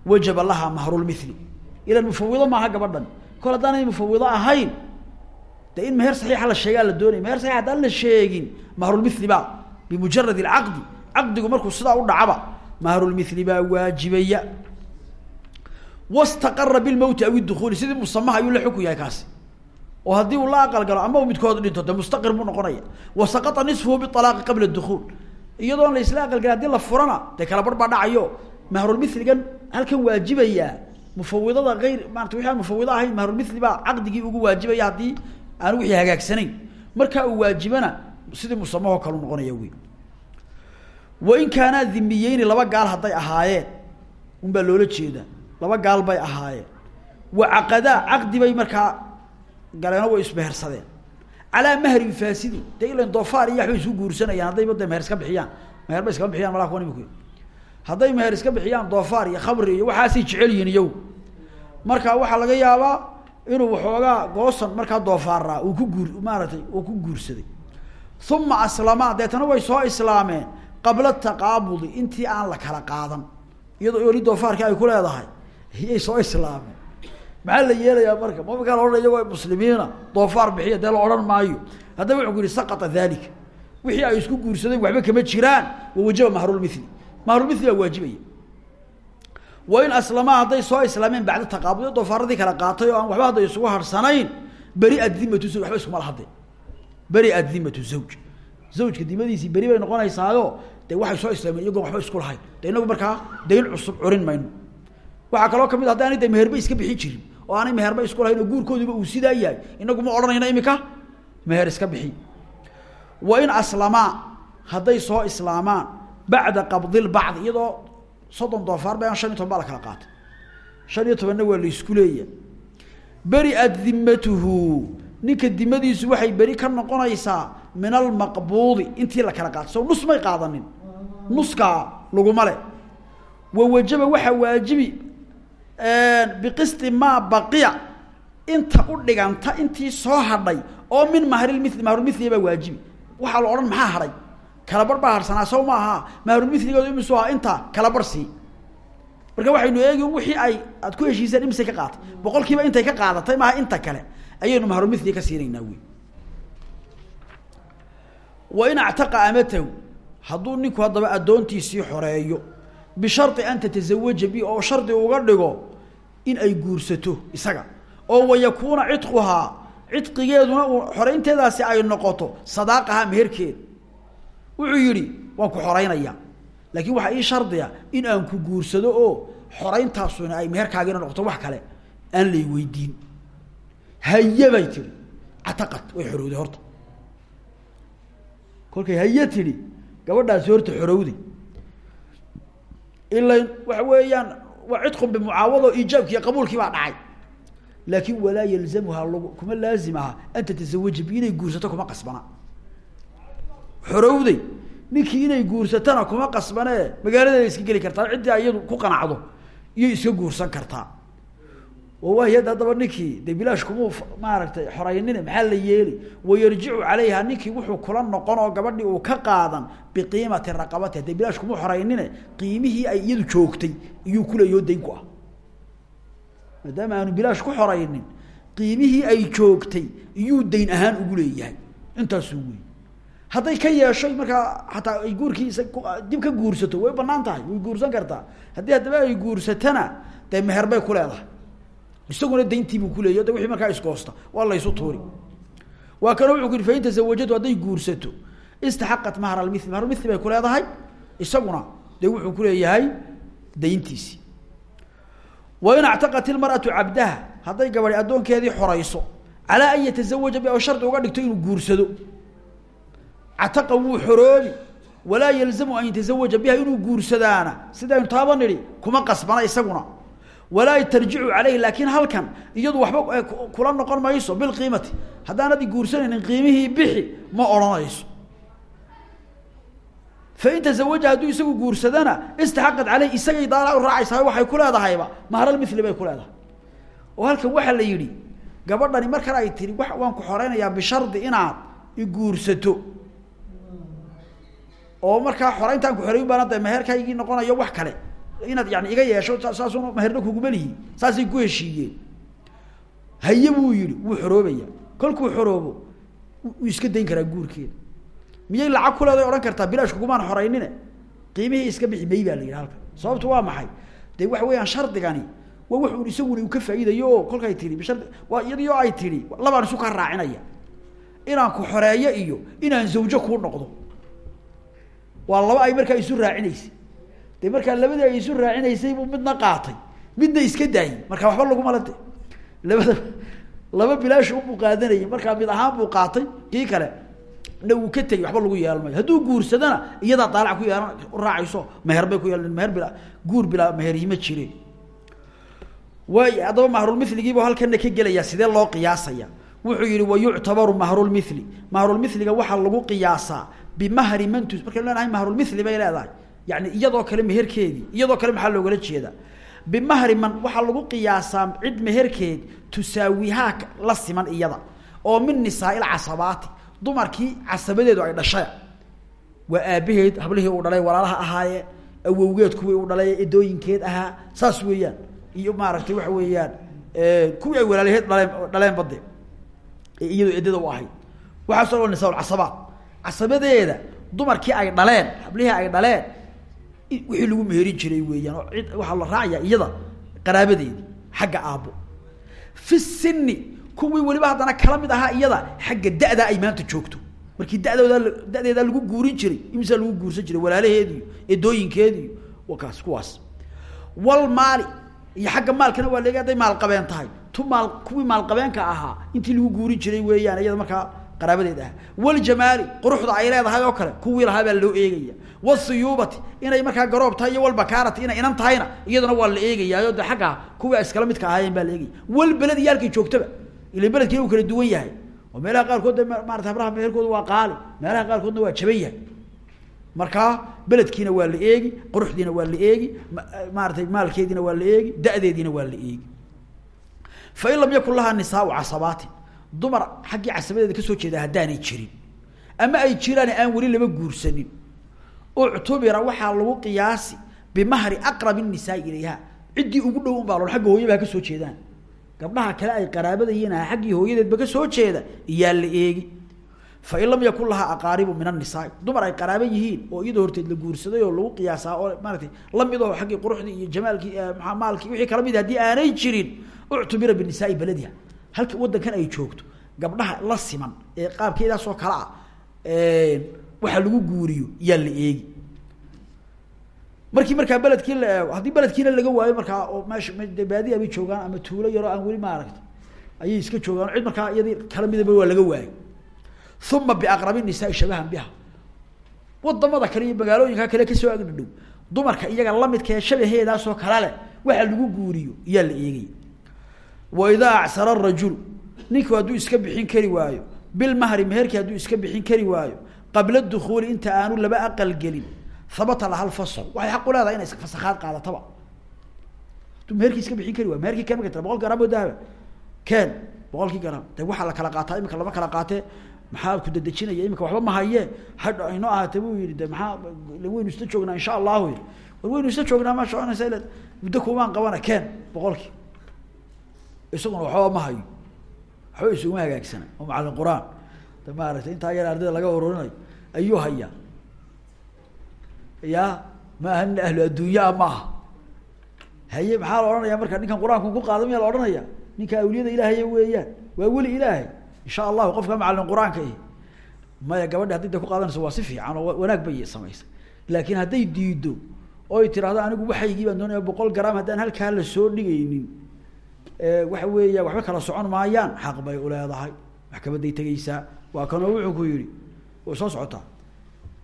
wajaba laha mahrulmithli ilan mufawido maaha gabadhan. Kol haddaanay mufawido ahayn de in meher saxiixa la sheegaa la doonaya meher saxiix la sheegin mahrulmithli baa bimujarad alcaqdi. Caqdigu markuu sidaa u dhacaba mahrulmithli baa waajibaya. Wastaqara bilmowti aw idukhuuli sidii musamaha ayuu la xukun yahay kaasi. Oo haddii uu la aqal galo ama uu midkood dhinto de mustaqir buu noqonaya. Wasaqata nisfuhu bialaaqi qabla dukuul iyadoon la isla aqalgalin haddii la furana dee kala bar baa dhacayo. Mahrulmithligan halkan waajibayaa mufawidada ayr maarata wixi aan mufawido ahayn mahrulmithli baa caqdigii ugu waajibaya haddii aan wixii hagaagsanayn markaa uu waajibana sidii musamahoo kalu noqonaya wey wain kaanaa dhimiyeyni laba gaal hadday ahaayeen. Un baa loola jeedaa. Laba gaal bay ahaayeen. Wa caqadaa caqdi bay markaa galeeno way ismehersadeen calaa mahrin faasidin dee ilan doofaar iyo waxbay isu guursanayaan haddayba de meher iska bixiyaan. Meher bay iskama bixiyaan malaa kuwan imika hadday meher iska bixiyaan doofaar iyo khamri iyo waxaasay jecel yihiin iyagu. Marka waxaa laga yaabaa inuu waxoogaa goosan markaa doofaarraa uu ku guur maaratay uu ku guursaday. Uma aslamaa deetana way soo islaameen qabla taqaabudi intii aan la kala qaadan iyadoo oli doofaarkii ay ku leedahay iyay soo islaameen. Maxaa la yeelayaa marka? Maminkaa la odhan iyagoo muslimiina doofaar bixiya dee la maayo. Haddaba wuxuu ku saqata dalika wixii ay isku guursadeen waxba kama jiraan. Wawajaba mahrulmithli mahrulmithli baa waajibaya. Wain aslamaa hadday soo islaameen bacda taqaabud doofaaradii kala qaatay oo aan waxba hadday isugu harsanayn beriat dimatu zawj waxba iskuma lahadeen beriat dimatu zawj. Zawjka dimadiisii beri bay noqonaysaayo dee waxay soo islaameen iyagoon waxba isku lahayn. De inagu dayn cusub curin mayno. Waxaa kaloo ka mid haddi aanay de meherba iska bixin jirin oo aanay meherba isku lahayn oo guurkoodiba uu sidaa yahay inagu ma odhanayna imika meher iska bixi. Wain aslamaa hadday soo islaamaan bacda qabdilbacdi iyadoo soddon doofaar ba shan toban baa la kala qaatay. Shan iyo tobanna waa la isku leeya beriat dimatuhu ninka dimadiisu waxay beri ka noqonaysaa min almaqbuudi intii la kala qaatay so nus may qaadanin nuskaa laguma le wa wajaba waxaa waajibi biqisti maa baqiya. Inta u dhiganta intii soo hadhay oo min mahrilmithli mahrulmithliga baa waajibi. Waxaa la odhan maxaa hadhay? Kala bar baa harsanaa saw ma aha. Mahrulmithligooda imisu ahaa intaa kala bar sii. Marka waxaynu eegi wixii ay aad ku heshiiseen imisay ka qaatay. Boqol kiiba intay ka qaadatay maaha inta kale. Ayaynu mahrulmithliga ka siinaynaa wey wain actaqa amatahu hadduu ninku haddaba addoontiisii xoreeyo bishari an tatazawaja bi oo shardi uga dhigo in ay guursato isaga oo wayakuuna cidquhaa cidqigeeduna uu xoreynteedaasi ay noqoto sadaaqahaa meherkeeda wuxuu yidhi waan ku xoreynaya laakiin waxaa ii shardiya in aan ku guursado oo xoreyntaasuna ay meherkaagina noqoto wax kale aan lay weydiin. Haye bay tihi cataqad way xorowday horta. Kolkay haye tidhi gabadhaasi horta xorowday ilan waxa weeyaan waa cidqun bimucaawado iijaabki iyo qabuulkii baa dhacay. Laakin walaa yalzamuhaa lag kuma laazimaha an tatazawaja bi inay guursato kuma qasbana. Xorowday ninkii inay guursatana kuma qasbanee magaaladeeda iska geli kartaa ciddii iyadu ku qanacdo iyo iska guursan kartaa waay haddaba ninkii de bilaash kumuu maaragtay xoreynine maxaa la yeeli wayarjicu calayha ninkii wuxuu kula noqon oo gabadhii uu ka qaadan biqiimati raqabatiha de bilaash kumuu xoreynine qiimihii ay iyadu joogtay iyuu kuleeyao dayn ku ah maadaama aanu bilaash ku xoreynin qiimihii ay joogtay iyuu dayn ahaan ugu leeyahay intaasuu wey hadday ka yeeshay markaa hataa ay guurkiisa dib guursato way banaan way guursan kartaa haddii haddaba ay guursatana dee meher ku leedahay isaguna dayntiibuu kuleeyay de wixii markaa isgoosta waa laysu tuuri. Waa kana wuxuu ku yihi fain tasawajatu hadday guursato istaxaqat mahar almil mahralmili bay ku leedahay isaguna dee wuxuu kuleeyahay dayntiisi. Wain actaqat ilmar'atu cabdaha hadday gabadi addoonkeedii xorayso calaa an yatazawaja bi oo shardi uga dhigto inuu guursado. Cataqa wuu xoroobi walaa yalzamu an yatazawaja biha inuu guursadaana. Sidaynu taaba kuma qasbana isaguna walaa tarjicu caleyhi laakiin halkan iyadu waxba kula noqon mayso bilqiimati haddaanadi guursanaynin qiimihii bixi ma odhanayso. Fain tazawaja hadduu isagu guursadana istaxaqad caleyh isagay daala u raacaysaa waxay ku leedahayba. Mahralmili bay ku leedahay. Oo halkan waxaa la yidhi gabadhani markan ay tihi wa waan ku xoreynayaa bishardi inaad iguursato oo markaa xoreyntaan ku xoreyn baana de meherkaygii noqonayo wax kale inaad yani iga yeesho saasuna meherna kuguma lihi saasay ku heshiiyeen. Haye buu yihi wuu xoroobaya. Kolkuu xoroobo iska dayn karaa guurkeeda. Miyay lacag ku leeday odhan kartaa bilaash kugumaan xoreynine qiimihii iska bixi may baa la halka sababtu waa maxay? De waxa weeyaan shardigani waa wuxuun isaguna uu ka faa'iidayo oo kolkay tihi bishard waa iyadioo ay tihi labaan isu kaa raacinaya. Inaan ku xoreeyo iyo inaan zawjo kuu noqdo. Waa laba ay markaa isu raacinaysay de markaa labadii ay isu raacinaysay buu midna qaatay. Midna iska daayey marka waxba laguma lade labada laba bilaash unbuu qaadanayay. Markaa mid ahaan buu qaatay. Kii kale na uu ka tegey waxba lagu yeelan mayo hadduu guursadana iyadaa daalac ku yeelan raacayso meher bay ku yeelan meher bilaa guur bilaa meherhima jireen waay haddaba mahrulmiligiibu halkana ka gelayaa. Sidee loo qiyaasaya? Wuxuu yihi wayuctabaru mahrulmili mahrulmiliga waxaa lagu qiyaasaa. Bimahri mantus markaynu leenahay mahrulmili bay leedahay yani iyadoo kale meherkeedii iyadoo kale maxaa loogala jeedaa bimahri man waxaa lagu qiyaasaa cid meherkeed tusaawihaa la siman iyada oo min nisaail casabaati dumarkii casabadeedu ay dhashay. Waa aabaheed hablihii uu dhalay walaalaha ahaayeen awowgeed kuwii uu dhalay edooyinkeed ahaa saas weeyaan. Iyo maaragtay waxa weeyaan kuwii ay walaalaheed dhaleen dhaleen iyadoo eddada u ahayd. Waxaaso dhan casabaat. Casabadeeda dumarkii ay dhaleen hablihii ay dhaleen wixii lagu meherin jiray weeyaan oo cid waxaa la raacayaa iyada qaraabadeedi xagga aabbo. Fi sini kuwii weliba haddana kala mid ahaa iyada xagga da-daa ay maanta joogto. Markii dadooda da-deedaa lagu guurin jiray imisaa lagu guursan jiray walaalaheediyo edooyinkeediyo wakaas kuwaas. Wal maali iyo xagga maalkana waa leega hadday maalqabeen tahay. Tu maal kuwii maalqabeenka ahaa intii lagu guurin jiray weeyaan iyada markaa qaraabadeed ah waljamaali quruxda ay leedahay oo kale kuwii lahaa loo eegaya. Wasiyuubati inay markaa garoob tahay iyo walbakaarati inay inan tahayna iyadana waa la eegayaayo de xaggaa kuwii iskala midka ahaayeen baa la eegaya. Walbeled iyo halkay joogtaba. Ila beledkiina uu kala duwan yahay. Oo meelaha qaarkood de maarata habraha meherkooda waa qaali. Meelaha qaarkoodna waa jaban yahay. Markaa waa la eegi quruxdiina waa la eegi maaratay maalkeediina waa la eegi da-deediina waa la eegi. Fain lam yakun lahaa nisaau casabaati dumar xaggii casabadeeda ka soo jeeda haddaanay jirin. Ama ay jiraan aan weli laba guursanin. Uctubira waxaa lagu qiyaasi bimahri aqrabi nisaai ilayha. Ciddii ugu dhow un baa loon agga hooyaba ha ka soo jeedaan. Gabdhaha kale ay qaraabadayiin aha xaggii hooyadeedba ka soo jeeda. Iyaa la eegi. Fain lam yakun lahaa aqaaribu min anisaai dumar ay qaraaba yihiin oo iyadoo horteed la guursaday oo lagu qiyaasaa oo maaratay la mid oo xaggii quruxdii iyo jamaalkii maa maalkii wixii kala mid haddii aanay jirin uctubira binisaai beladiha halka wadankan ay joogto gabdhaha la siman ee qaabkeedaasoo kale ah waxa lagu guuriyo yaa la eegi. Markii markaa beledkii la eego haddii beledkiina laga waayo markaa oo meesha de baadiya bay ama tuulo yaroo aan weli maaragta ayay iska joogaan. Cid markaa iyadii kala midaba waa laga waayo. Uma biaqrabi nisaai shabahan biha. Wadamada kale iyo magaalooyinka kale ka soo agdhadhow dumarka iyaga lamidka ee shabaheedaasoo kale leh waxa lagu guuriyo iyaa la eegaya wa idaa acsara rajulu ninku hadduu iska bixin kari waayo bilmahri meherkii hadduu iska bixin kari waayo qabla dukuuli inta aanu laba aqal gelin habata laha lfasl waxay xaq u leedahay inay fasakaad qaadataba hadduu meherkii iska bixin kari waay meherkii ken marka tira boqol garam oo dahaba ken boqolkii garam de la kala qaataa imika lama kala qaatee maxaa ku dadejinaya imika waxba mahaye hadh inoo ahaate buu yihi de maxaa waynu isla joognaa insha allahu war isla joognaa maa soconaysa muddo kumaan qabana ken boqolkii isaguna waxba ma hayo. Waxba isuguma hagaagsana oo macalin qur'aan. De yar ardayda laga ururinayo ayuu hayaa. Ya maaha nin ahlu adduunyaa maaha haye maxaa la odhanaya? Marka ninkan qur'aanku ku qaada miyaa la odhanaya? Ninka awliyada ilaahaya weeyaan. Waa weli ilaahay. Insha allahu qofka macalin qur'aanka ihi maya gabadha hadday de ku qaadanayso waa si fiican oo wanaag bay samaysay. Laakiin hadday diido oy tirahdo anigu waxaygii baan doonaya boqol gram haddaan halkaa la soo dhigaynin waxa weeya waxba kala socon maayaan. Xaq bay uleedahay maxkamaday tegeysaa waa kanoo wuxuu ku yihi way soo socotaa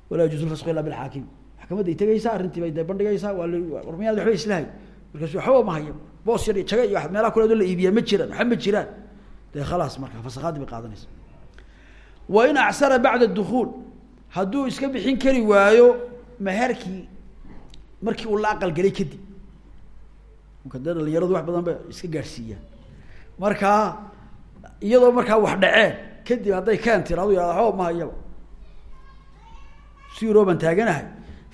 walaa yajuuzu lfasqu illa bilxaakim. Maxkamaday tegeysaa arrintii bay de waa war miyaad waxba islahay markaasu waxba ma haya boos yar iyo jaga iyo meelaha kuleedo la iibiyaa ma jiraan waxa ma jiraan. Dee khalaas marka fasakaadii bay qaadanaysa wa in acsara bacda dukuul hadduu iska bixin kari waayo meherkii markii uu la aqal gelay kadib dee dhalinyaradu wax badan ba iska gaadhsiiyaan markaa iyadoo markaa wax dhaceen kadib hadday keen tirado yahada waxba ma hayaba. Si yurooban taaganahay.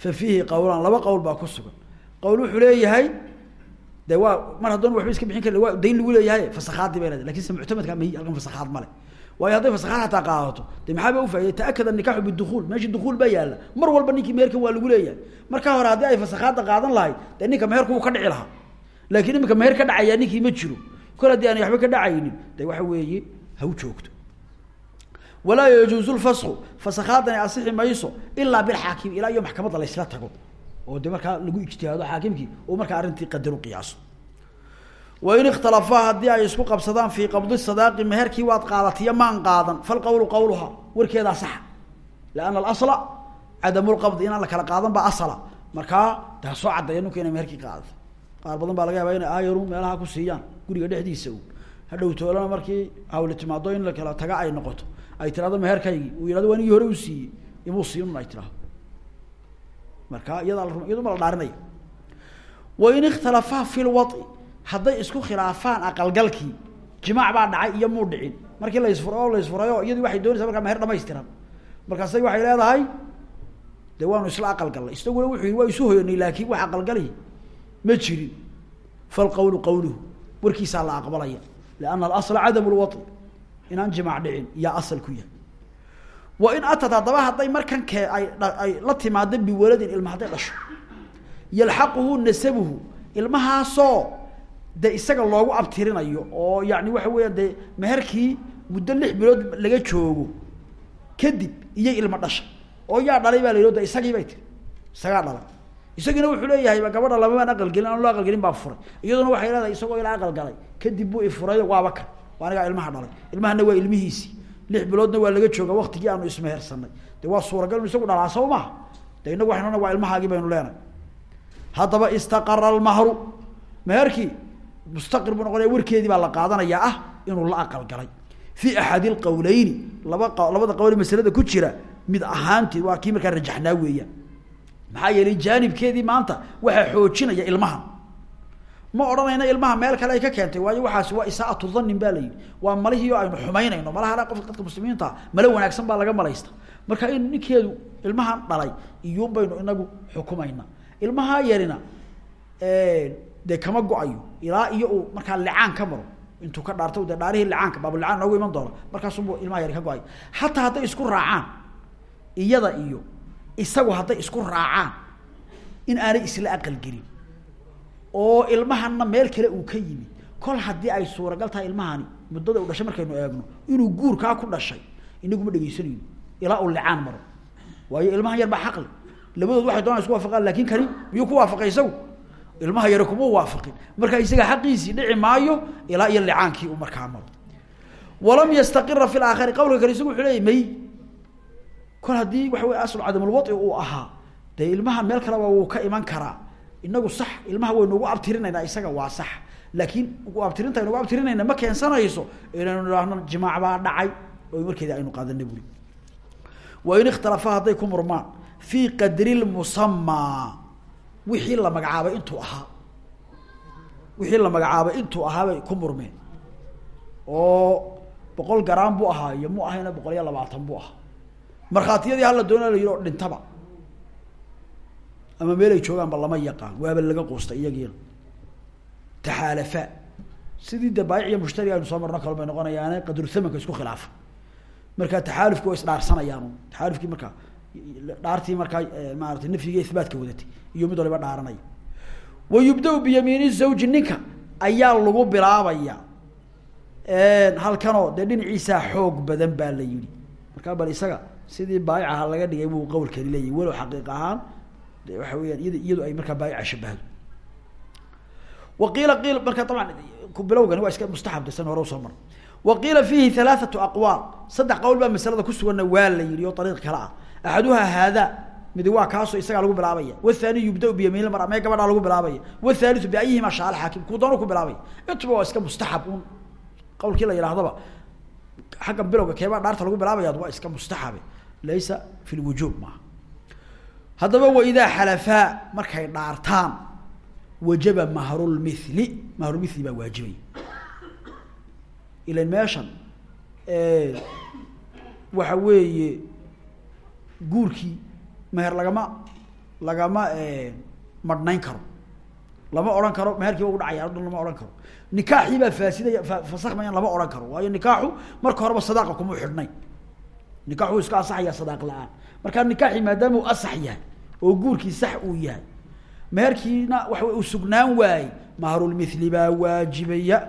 Fa fiihi qawlaan laba qowl baa ku sugan. Qowl wuxuu leeyahay de mar haddoon waxba iska bixin kari waa dayn lagu leeyahay. Fasakaadii bay leedahay laakiin se muctamadka mahi halkan fasakaad male waayo hadday fasakaad hataa qaadato de maxaa ba ufaaiday taakada nikaxu bidukuul meesha dukuul baa yaalla. Mar walba ninkii meherkan waa lagu leeyahay. Markaa hore haddii ay fasakaada qaadan lahayd dee ninka meherku ka dhici lahaa laakiin imika meher ka dhacayaa ninkii ma jiro. Kol haddii aanay waxba ka dhacaynin de waxa weeye ha u joogto. Walaa yajuuzu lfasku fasakaadani asixi mayso ilaa bilxaakim ilaa iyo maxkamadda laysla tago. Oo de markaa lagu ijtihaado xaakimkii oo markaa arrintii qadar u qiyaaso wain ikhtalafaa haddii ay isku qabsadaan fii qabdi sadaaqi meherkii waad qaadatiyo maan qaadan falqawlu qawluha warkeedaa saxa. Lianna alasla cadamu lqabdi inaan la kala qaadan baa asala. Markaa ha soo caddeeya ninku inay meherkii qaadata qaar badan baa laga yaabaa inay aayaru meelaha ku siiyaan guriga dhexdiisa un hadhow toolana markii hawli timaado in la kala taga ay noqoto. Ay tirahdo meherkaygii uu yihahdo waa nigii hore u siiyey imuu siinun ay tirahdo marka iyadaa la iyaduma la dhaarinaya wain ikhtalafaa fi lwai hadday isku khilaafaan aqalgalkii jimaac baa dhacay iyo muu dhicin. Markii la isfuro la isfurayo iyadii waxay doonaysaa markaa meher dhamaystiran markaasay waxay leedahay de isla aqalgalnay. Isaguna wuxuu yihi waa isu hoyanay laakiin wax aqalgali ma jirin. Falqawlu qawluhu. Warkiisaa la aqbalaya. Lianna alasla cadamu lwai inaan jimaac dhicin yaa asal ku yahay. Wa in atad haddaba hadday markan kee ay ay la timaado biwaladin ilma hadday dhasho. Yalxaquhu nasabuhu. Ilmahaasoo de isaga loogu abtirinayo oo yani waxa weeya dee meherkii muddo lix bilood laga joogo kadib iyo ilmo dhasha. Oo yaa dhalay baa la yidhi o de isagaa dhalay isagiina wuxuu leeyahay gabadha lamabaan aqalgelin aan loo aqalgelin baa furay. Iyaduna waxay leedahay isagoo ila aqalgalay kadib buu ifurayo waaba kan waa ilmaha dhalay. Ilmahana waa ilmihiisii lix biloodna waa laga jooga waktigii aanu ismehersanay de waa suuragal isagu dhalaa maha de inagu waxaynuna waa ilmahaagii baynu leenahay. Haddaba istaqara almahru. Meherkii mustaqir buu noqonaya warkeedii baa la qaadanayaa ah inuu la aqalgalay fii axadi lqawleyni laba labada qawle masalada ku jira mid ahaanteed waa kii markaa rajaxnaa weeyaan maxaa yeelay jaanibkeedii maanta waxaa xoojinaya ilmahan. Ma odhanayna ilmaha meel kale ay ka keentay waayo waxaasi waa isaatu dhanin baa waa malihii oo xumaynayno. Malaha qofka dadka muslimiinta male wanaagsan baa laga malaysta. Marka in ninkeedu ilmahan dhalay iyuun baynu inagu xukumayna. Ilmahaa yarina dee kama go'ayo. Ilaa iyo uu markaa ka maro. Intuu ka dhaarto de dhaarihii licaanka baabulicaan noogu iman doona markaasubu ilmaha yari ka go'ay. Hataa isku raacaan iyada iyo isagu hadday isku raacaan in aanay isla aqalgelin oo ilmahana meel kale uu ka yimi kol haddii ay suuragal tahay ilmahani muddada u dhashay markaynu eegno inuu guurkaa ku dhashay inaguma dhegeysanayno ilaa uu licaan maro. Waayo ilmahan yar baa xaqli. Labadood waxay doonaan isku waafaqaan laakiin kani miyuu ku waafaqay isagu ilmaha yare kuma waafaqin. Marka isaga xaqiisii dhici maayo ilaa iyo licaankii uu markaa maro. Walam yastaqira fi laakhari qawlka kale isagu wuxuu leeyay may kol haddii waxa wey aslu cadamulwai uu ahaa dee ilmaha meel kaleba wuu ka iman karaa inagu sax ilmaha waynu ugu abtirinaynaa isaga waa sax. Laakiin abtirinta aynu abtirinayna ma keensanayso inaynu idhaahno jimaac baa dhacay. Oo markeeda aynu qaadana buri. Wain ikhtalafa hadday ku murmaan fii qadri lmusamaa wixii la magacaabay intuu ahaa. Wixii la magacaabay intuu ahaa bay ku murmeen. Oo boqol garaan buu ahaa iyo mu ahayna boqol iyo labaatan buu ahaa markhaatiyadii hala doona la yihi oo dhintaba. Ama meel ay joogaanba lama yaqaan. Waaba laga quustay iyagiina taxaalafaa sidii de baayic iyo mushtari aynu soo marno kale bay noqonayaane qadru thamanka isku khilaafa. Markaa taxaalufki way isdhaarsanayaan taxaalufkii markaa dhaartii markaa maarata nafyiga ihbaatka wadatay iyo mid waliba dhaaranaya. Wa yubda-u biyamiini zawji ninka ayaa lagu bilaabaya. Halkanoo dee dhinaciisaa xoog badan baa la yihi markaa bal isaga sidii baayicaha laga dhigay buu qawlkani leeyahy. Walow xaqiiq ahaan de waxa weyaan iyad iyadu ay markaa baayica shabahdo. Waqiila qiil marka taban bilowgani waa iska mustaxab desan hore u soo mara waqiila fiihi halaathatu aqwaal. Saddex qowl baa masalada kusuganna waa la yihi oo ariiq kale ah. Axaduhaa haada midi waa kaasoo isagaa lagu bilaabaya. Wthaniy yubda biyamiin mara mee gabadhaa lagu bilaabaya. Wthaliu biayihima shaal xaakim kuu doona ku bilaabaya. Intuba waa iska mustaxab un qawlkii la yidhahdaba xaggan bilowga keebaa dhaarta lagu bilaabaya waa iska mustaxabe laysa fi lwujuub maaha. Haddaba waidaa xalafaa markay dhaartaan wajaba mahrulmili mahrulmili baa waajibaya ilan meeshan waxa weeye guurkii meher lagama lagama madhnayn karo. Lama odhan karo meherkiiba u dhacaya lama odhan karo. Nikaaxii baa faasidaya fasakmayan lama odhan karo. Waayo nikaaxu marka horeba sadaaqa kuma xidhnayn nikaxu iska asaxaya sadaaq la'aan. Markaa nikaaxii maadaama uu asax yahay oo guurkii sax uu yahay meherkiina waxa uu sugnaan waayey mahrulmithli baa waajibaya.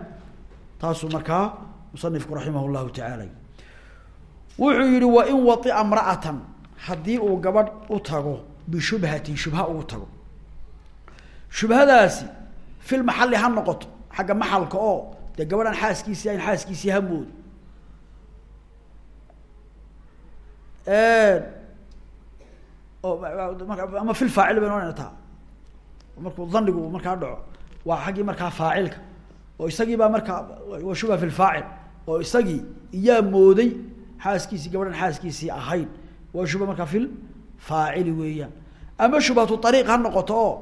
Taasuu markaa musanifku raximah llahu tacaala wuxuu yihi wain waia mra'atan haddii uu gabadh u tago bishubhatin shubha ugu tago. Shubhadaasi fil maxali ha noqoto xagga maxalka oo dee gabadhaan xaaskiisii ayn xaaskiisii ha ama fil faacil baynu odhana taa markuu dhanigu markaa dhaco waa xaggii markaa faacilka. Oo isagii baa markaa waa shubha fi lfaacil oo isagii iyaa mooday xaaskiisii gabadhan xaaskiisii ahayn. Waa shubha markaa fil faacili weeyaan. Ama shubhatu ariiq ha noqoto oo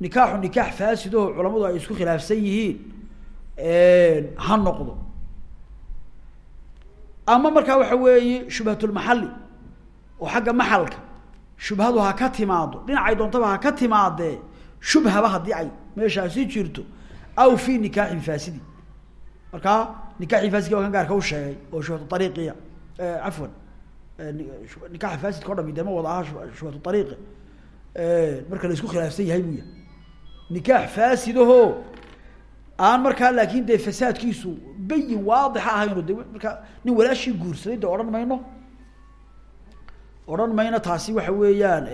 nikaaxu nikaax faasidaho culamadu ay isku khilaafsan yihiin ha noqdo. Ama markaa waxa weeye shubhatulmaxali oo xagga maxalka shubhadu ha ka timaado dhinacay doontaba ha ka timaadee shubhaba haddii ay meeshaasi jirto aw fi nikaaxin faasidi. Markaa nikaaxii faasidka waa kan gaarka u sheegay oo shubhatu ariiqiya cafwan nikaaxa faasidka o dhami dee ma wada aha shubhatu ariiqi marka la isku khilaafsan yahay buu yahay. Nikaax faasidaho aan markaa laakin dee fasaadkiisu bayin waadixa de markaa nin walaashii guursaday de odhan mayno odhan mayno taasi waxa weeyaan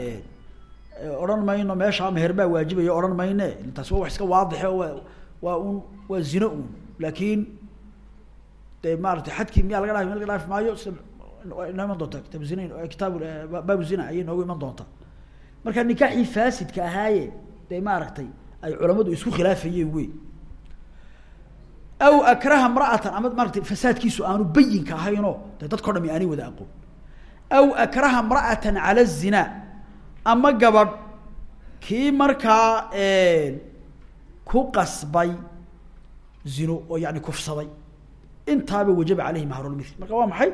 odhan mayno meeshaa meher baa waajibaya odhan mayne. Taasi waa wax iska waadixe waa waa un waa zino un. Laakin de maarata xadkii miyaa laga dhaaf laga dhaafi maayo inoo iman doonta kitaab zina kitaab baabu zina ayay noogu iman doontaa marka nikaaxii faasidka ahaaye dee maaragtay ay culamadu isku khilaafayeen wey. Aw akraha mra'atan ama maaratay fasaadkiisu aanu bayinka ahaynoo dee dadka o dhami aanay wada aqoon aw akraha mra'atan cala الzina ama gabadh kii markaa ku qasbay zino oo yani kufsaday intaaba wajaba caleyhi mahrulmithl marka waa maxay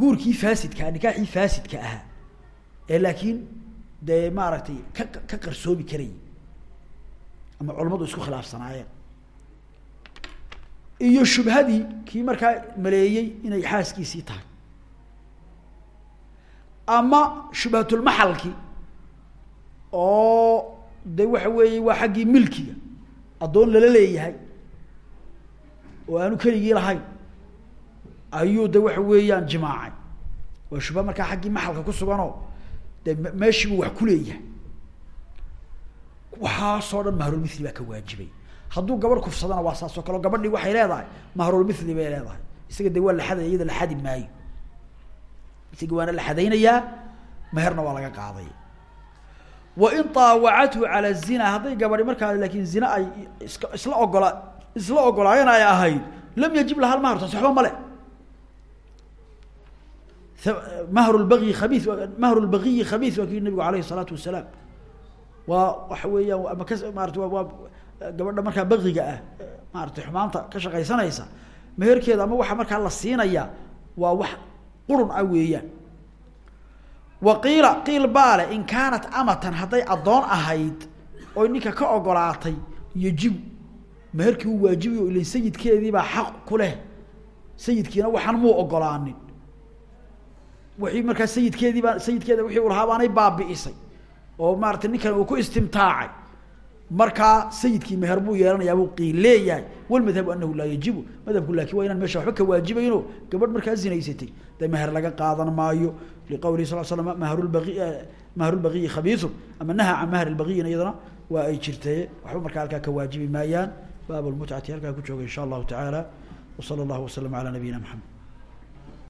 guurkii faasidkaa nikaaxii faasidka ahaa ee laakiin dee maaragtay ka ka qarsoomi karayay ama culamadu isku khilaafsanaayeen iyo shubhadii kii markaa maleeyey inay xaaskiisii tahay ama shubhatulmaxalki oo de waxa weeye waa xaggii milkiga addoon lala leeyahay oo aanu keligii lahayn ayuu de waxa weeyaan jimaacay. Waa shubha markaa xaggii maxalka ku suganoo de meeshiibuu wax ku leeyahay. Waxaasoo dhan mahrulmithli baa ka waajibay. Hadduu gabadh kufsadana waa saas oo gabadhii waxay leedahay mahrulmithli bay leedahay. Isaga de waa la xadaya iyada la xadi maayo isaga waana la xadaynayaa meherna waa laga qaaday. Wain taawacathu cala zina hadday gabadhi markaa laakin zina ay iska isla ogola isla ogolaayeen ay ahayd lam yajib laha lmahru taasi waxba male mahru lbagyi khabii mahru lbagiyi khabiis waa kii nabigu alayhi الsalaatu wasalaam. Waa waxa weeyaan ama ka maarata waa gabadha markaa bagiga ah maaratay xumaanta ka shaqaysanaysa meherkeeda ama waxa markaa la siinaya waa wax qurun ah weeyaan. Wa qiila qiil baale in kaanat amatan hadday addoon ahayd oy ninka ka ogolaatay yajibu meherkii uu waajibayo ilan sayidkeediibaa xaq ku leh. Sayidkiina waxaan muu ogolaanin. Wixii markaa sayidkeediibaa sayidkeeda wixii u lahaa baabi'isay. Oo maaratay ninkan uu ku istimtaacay. Markaa sayidkii meher buu yeelanayaa buu qiil leeyahay. Walmadhabu anahu laa yajibu. Madhabku laakin waa inaan meesha waxba ka waajibayno. Gabadh markaa zinaysatay dee meher laga qaadan maayo. Liqawlihi sal slam mahrulbai mahrulbagiyi khabiisun. Ama naha can mahr lbagiyina iyadana waa ay jirtay waxba markaa halkaa ka waajibi maayaan. Baab lmutcati halkaa ku jooga insha allahu tacaala wsala allahu waslama ala nabiyina maxamed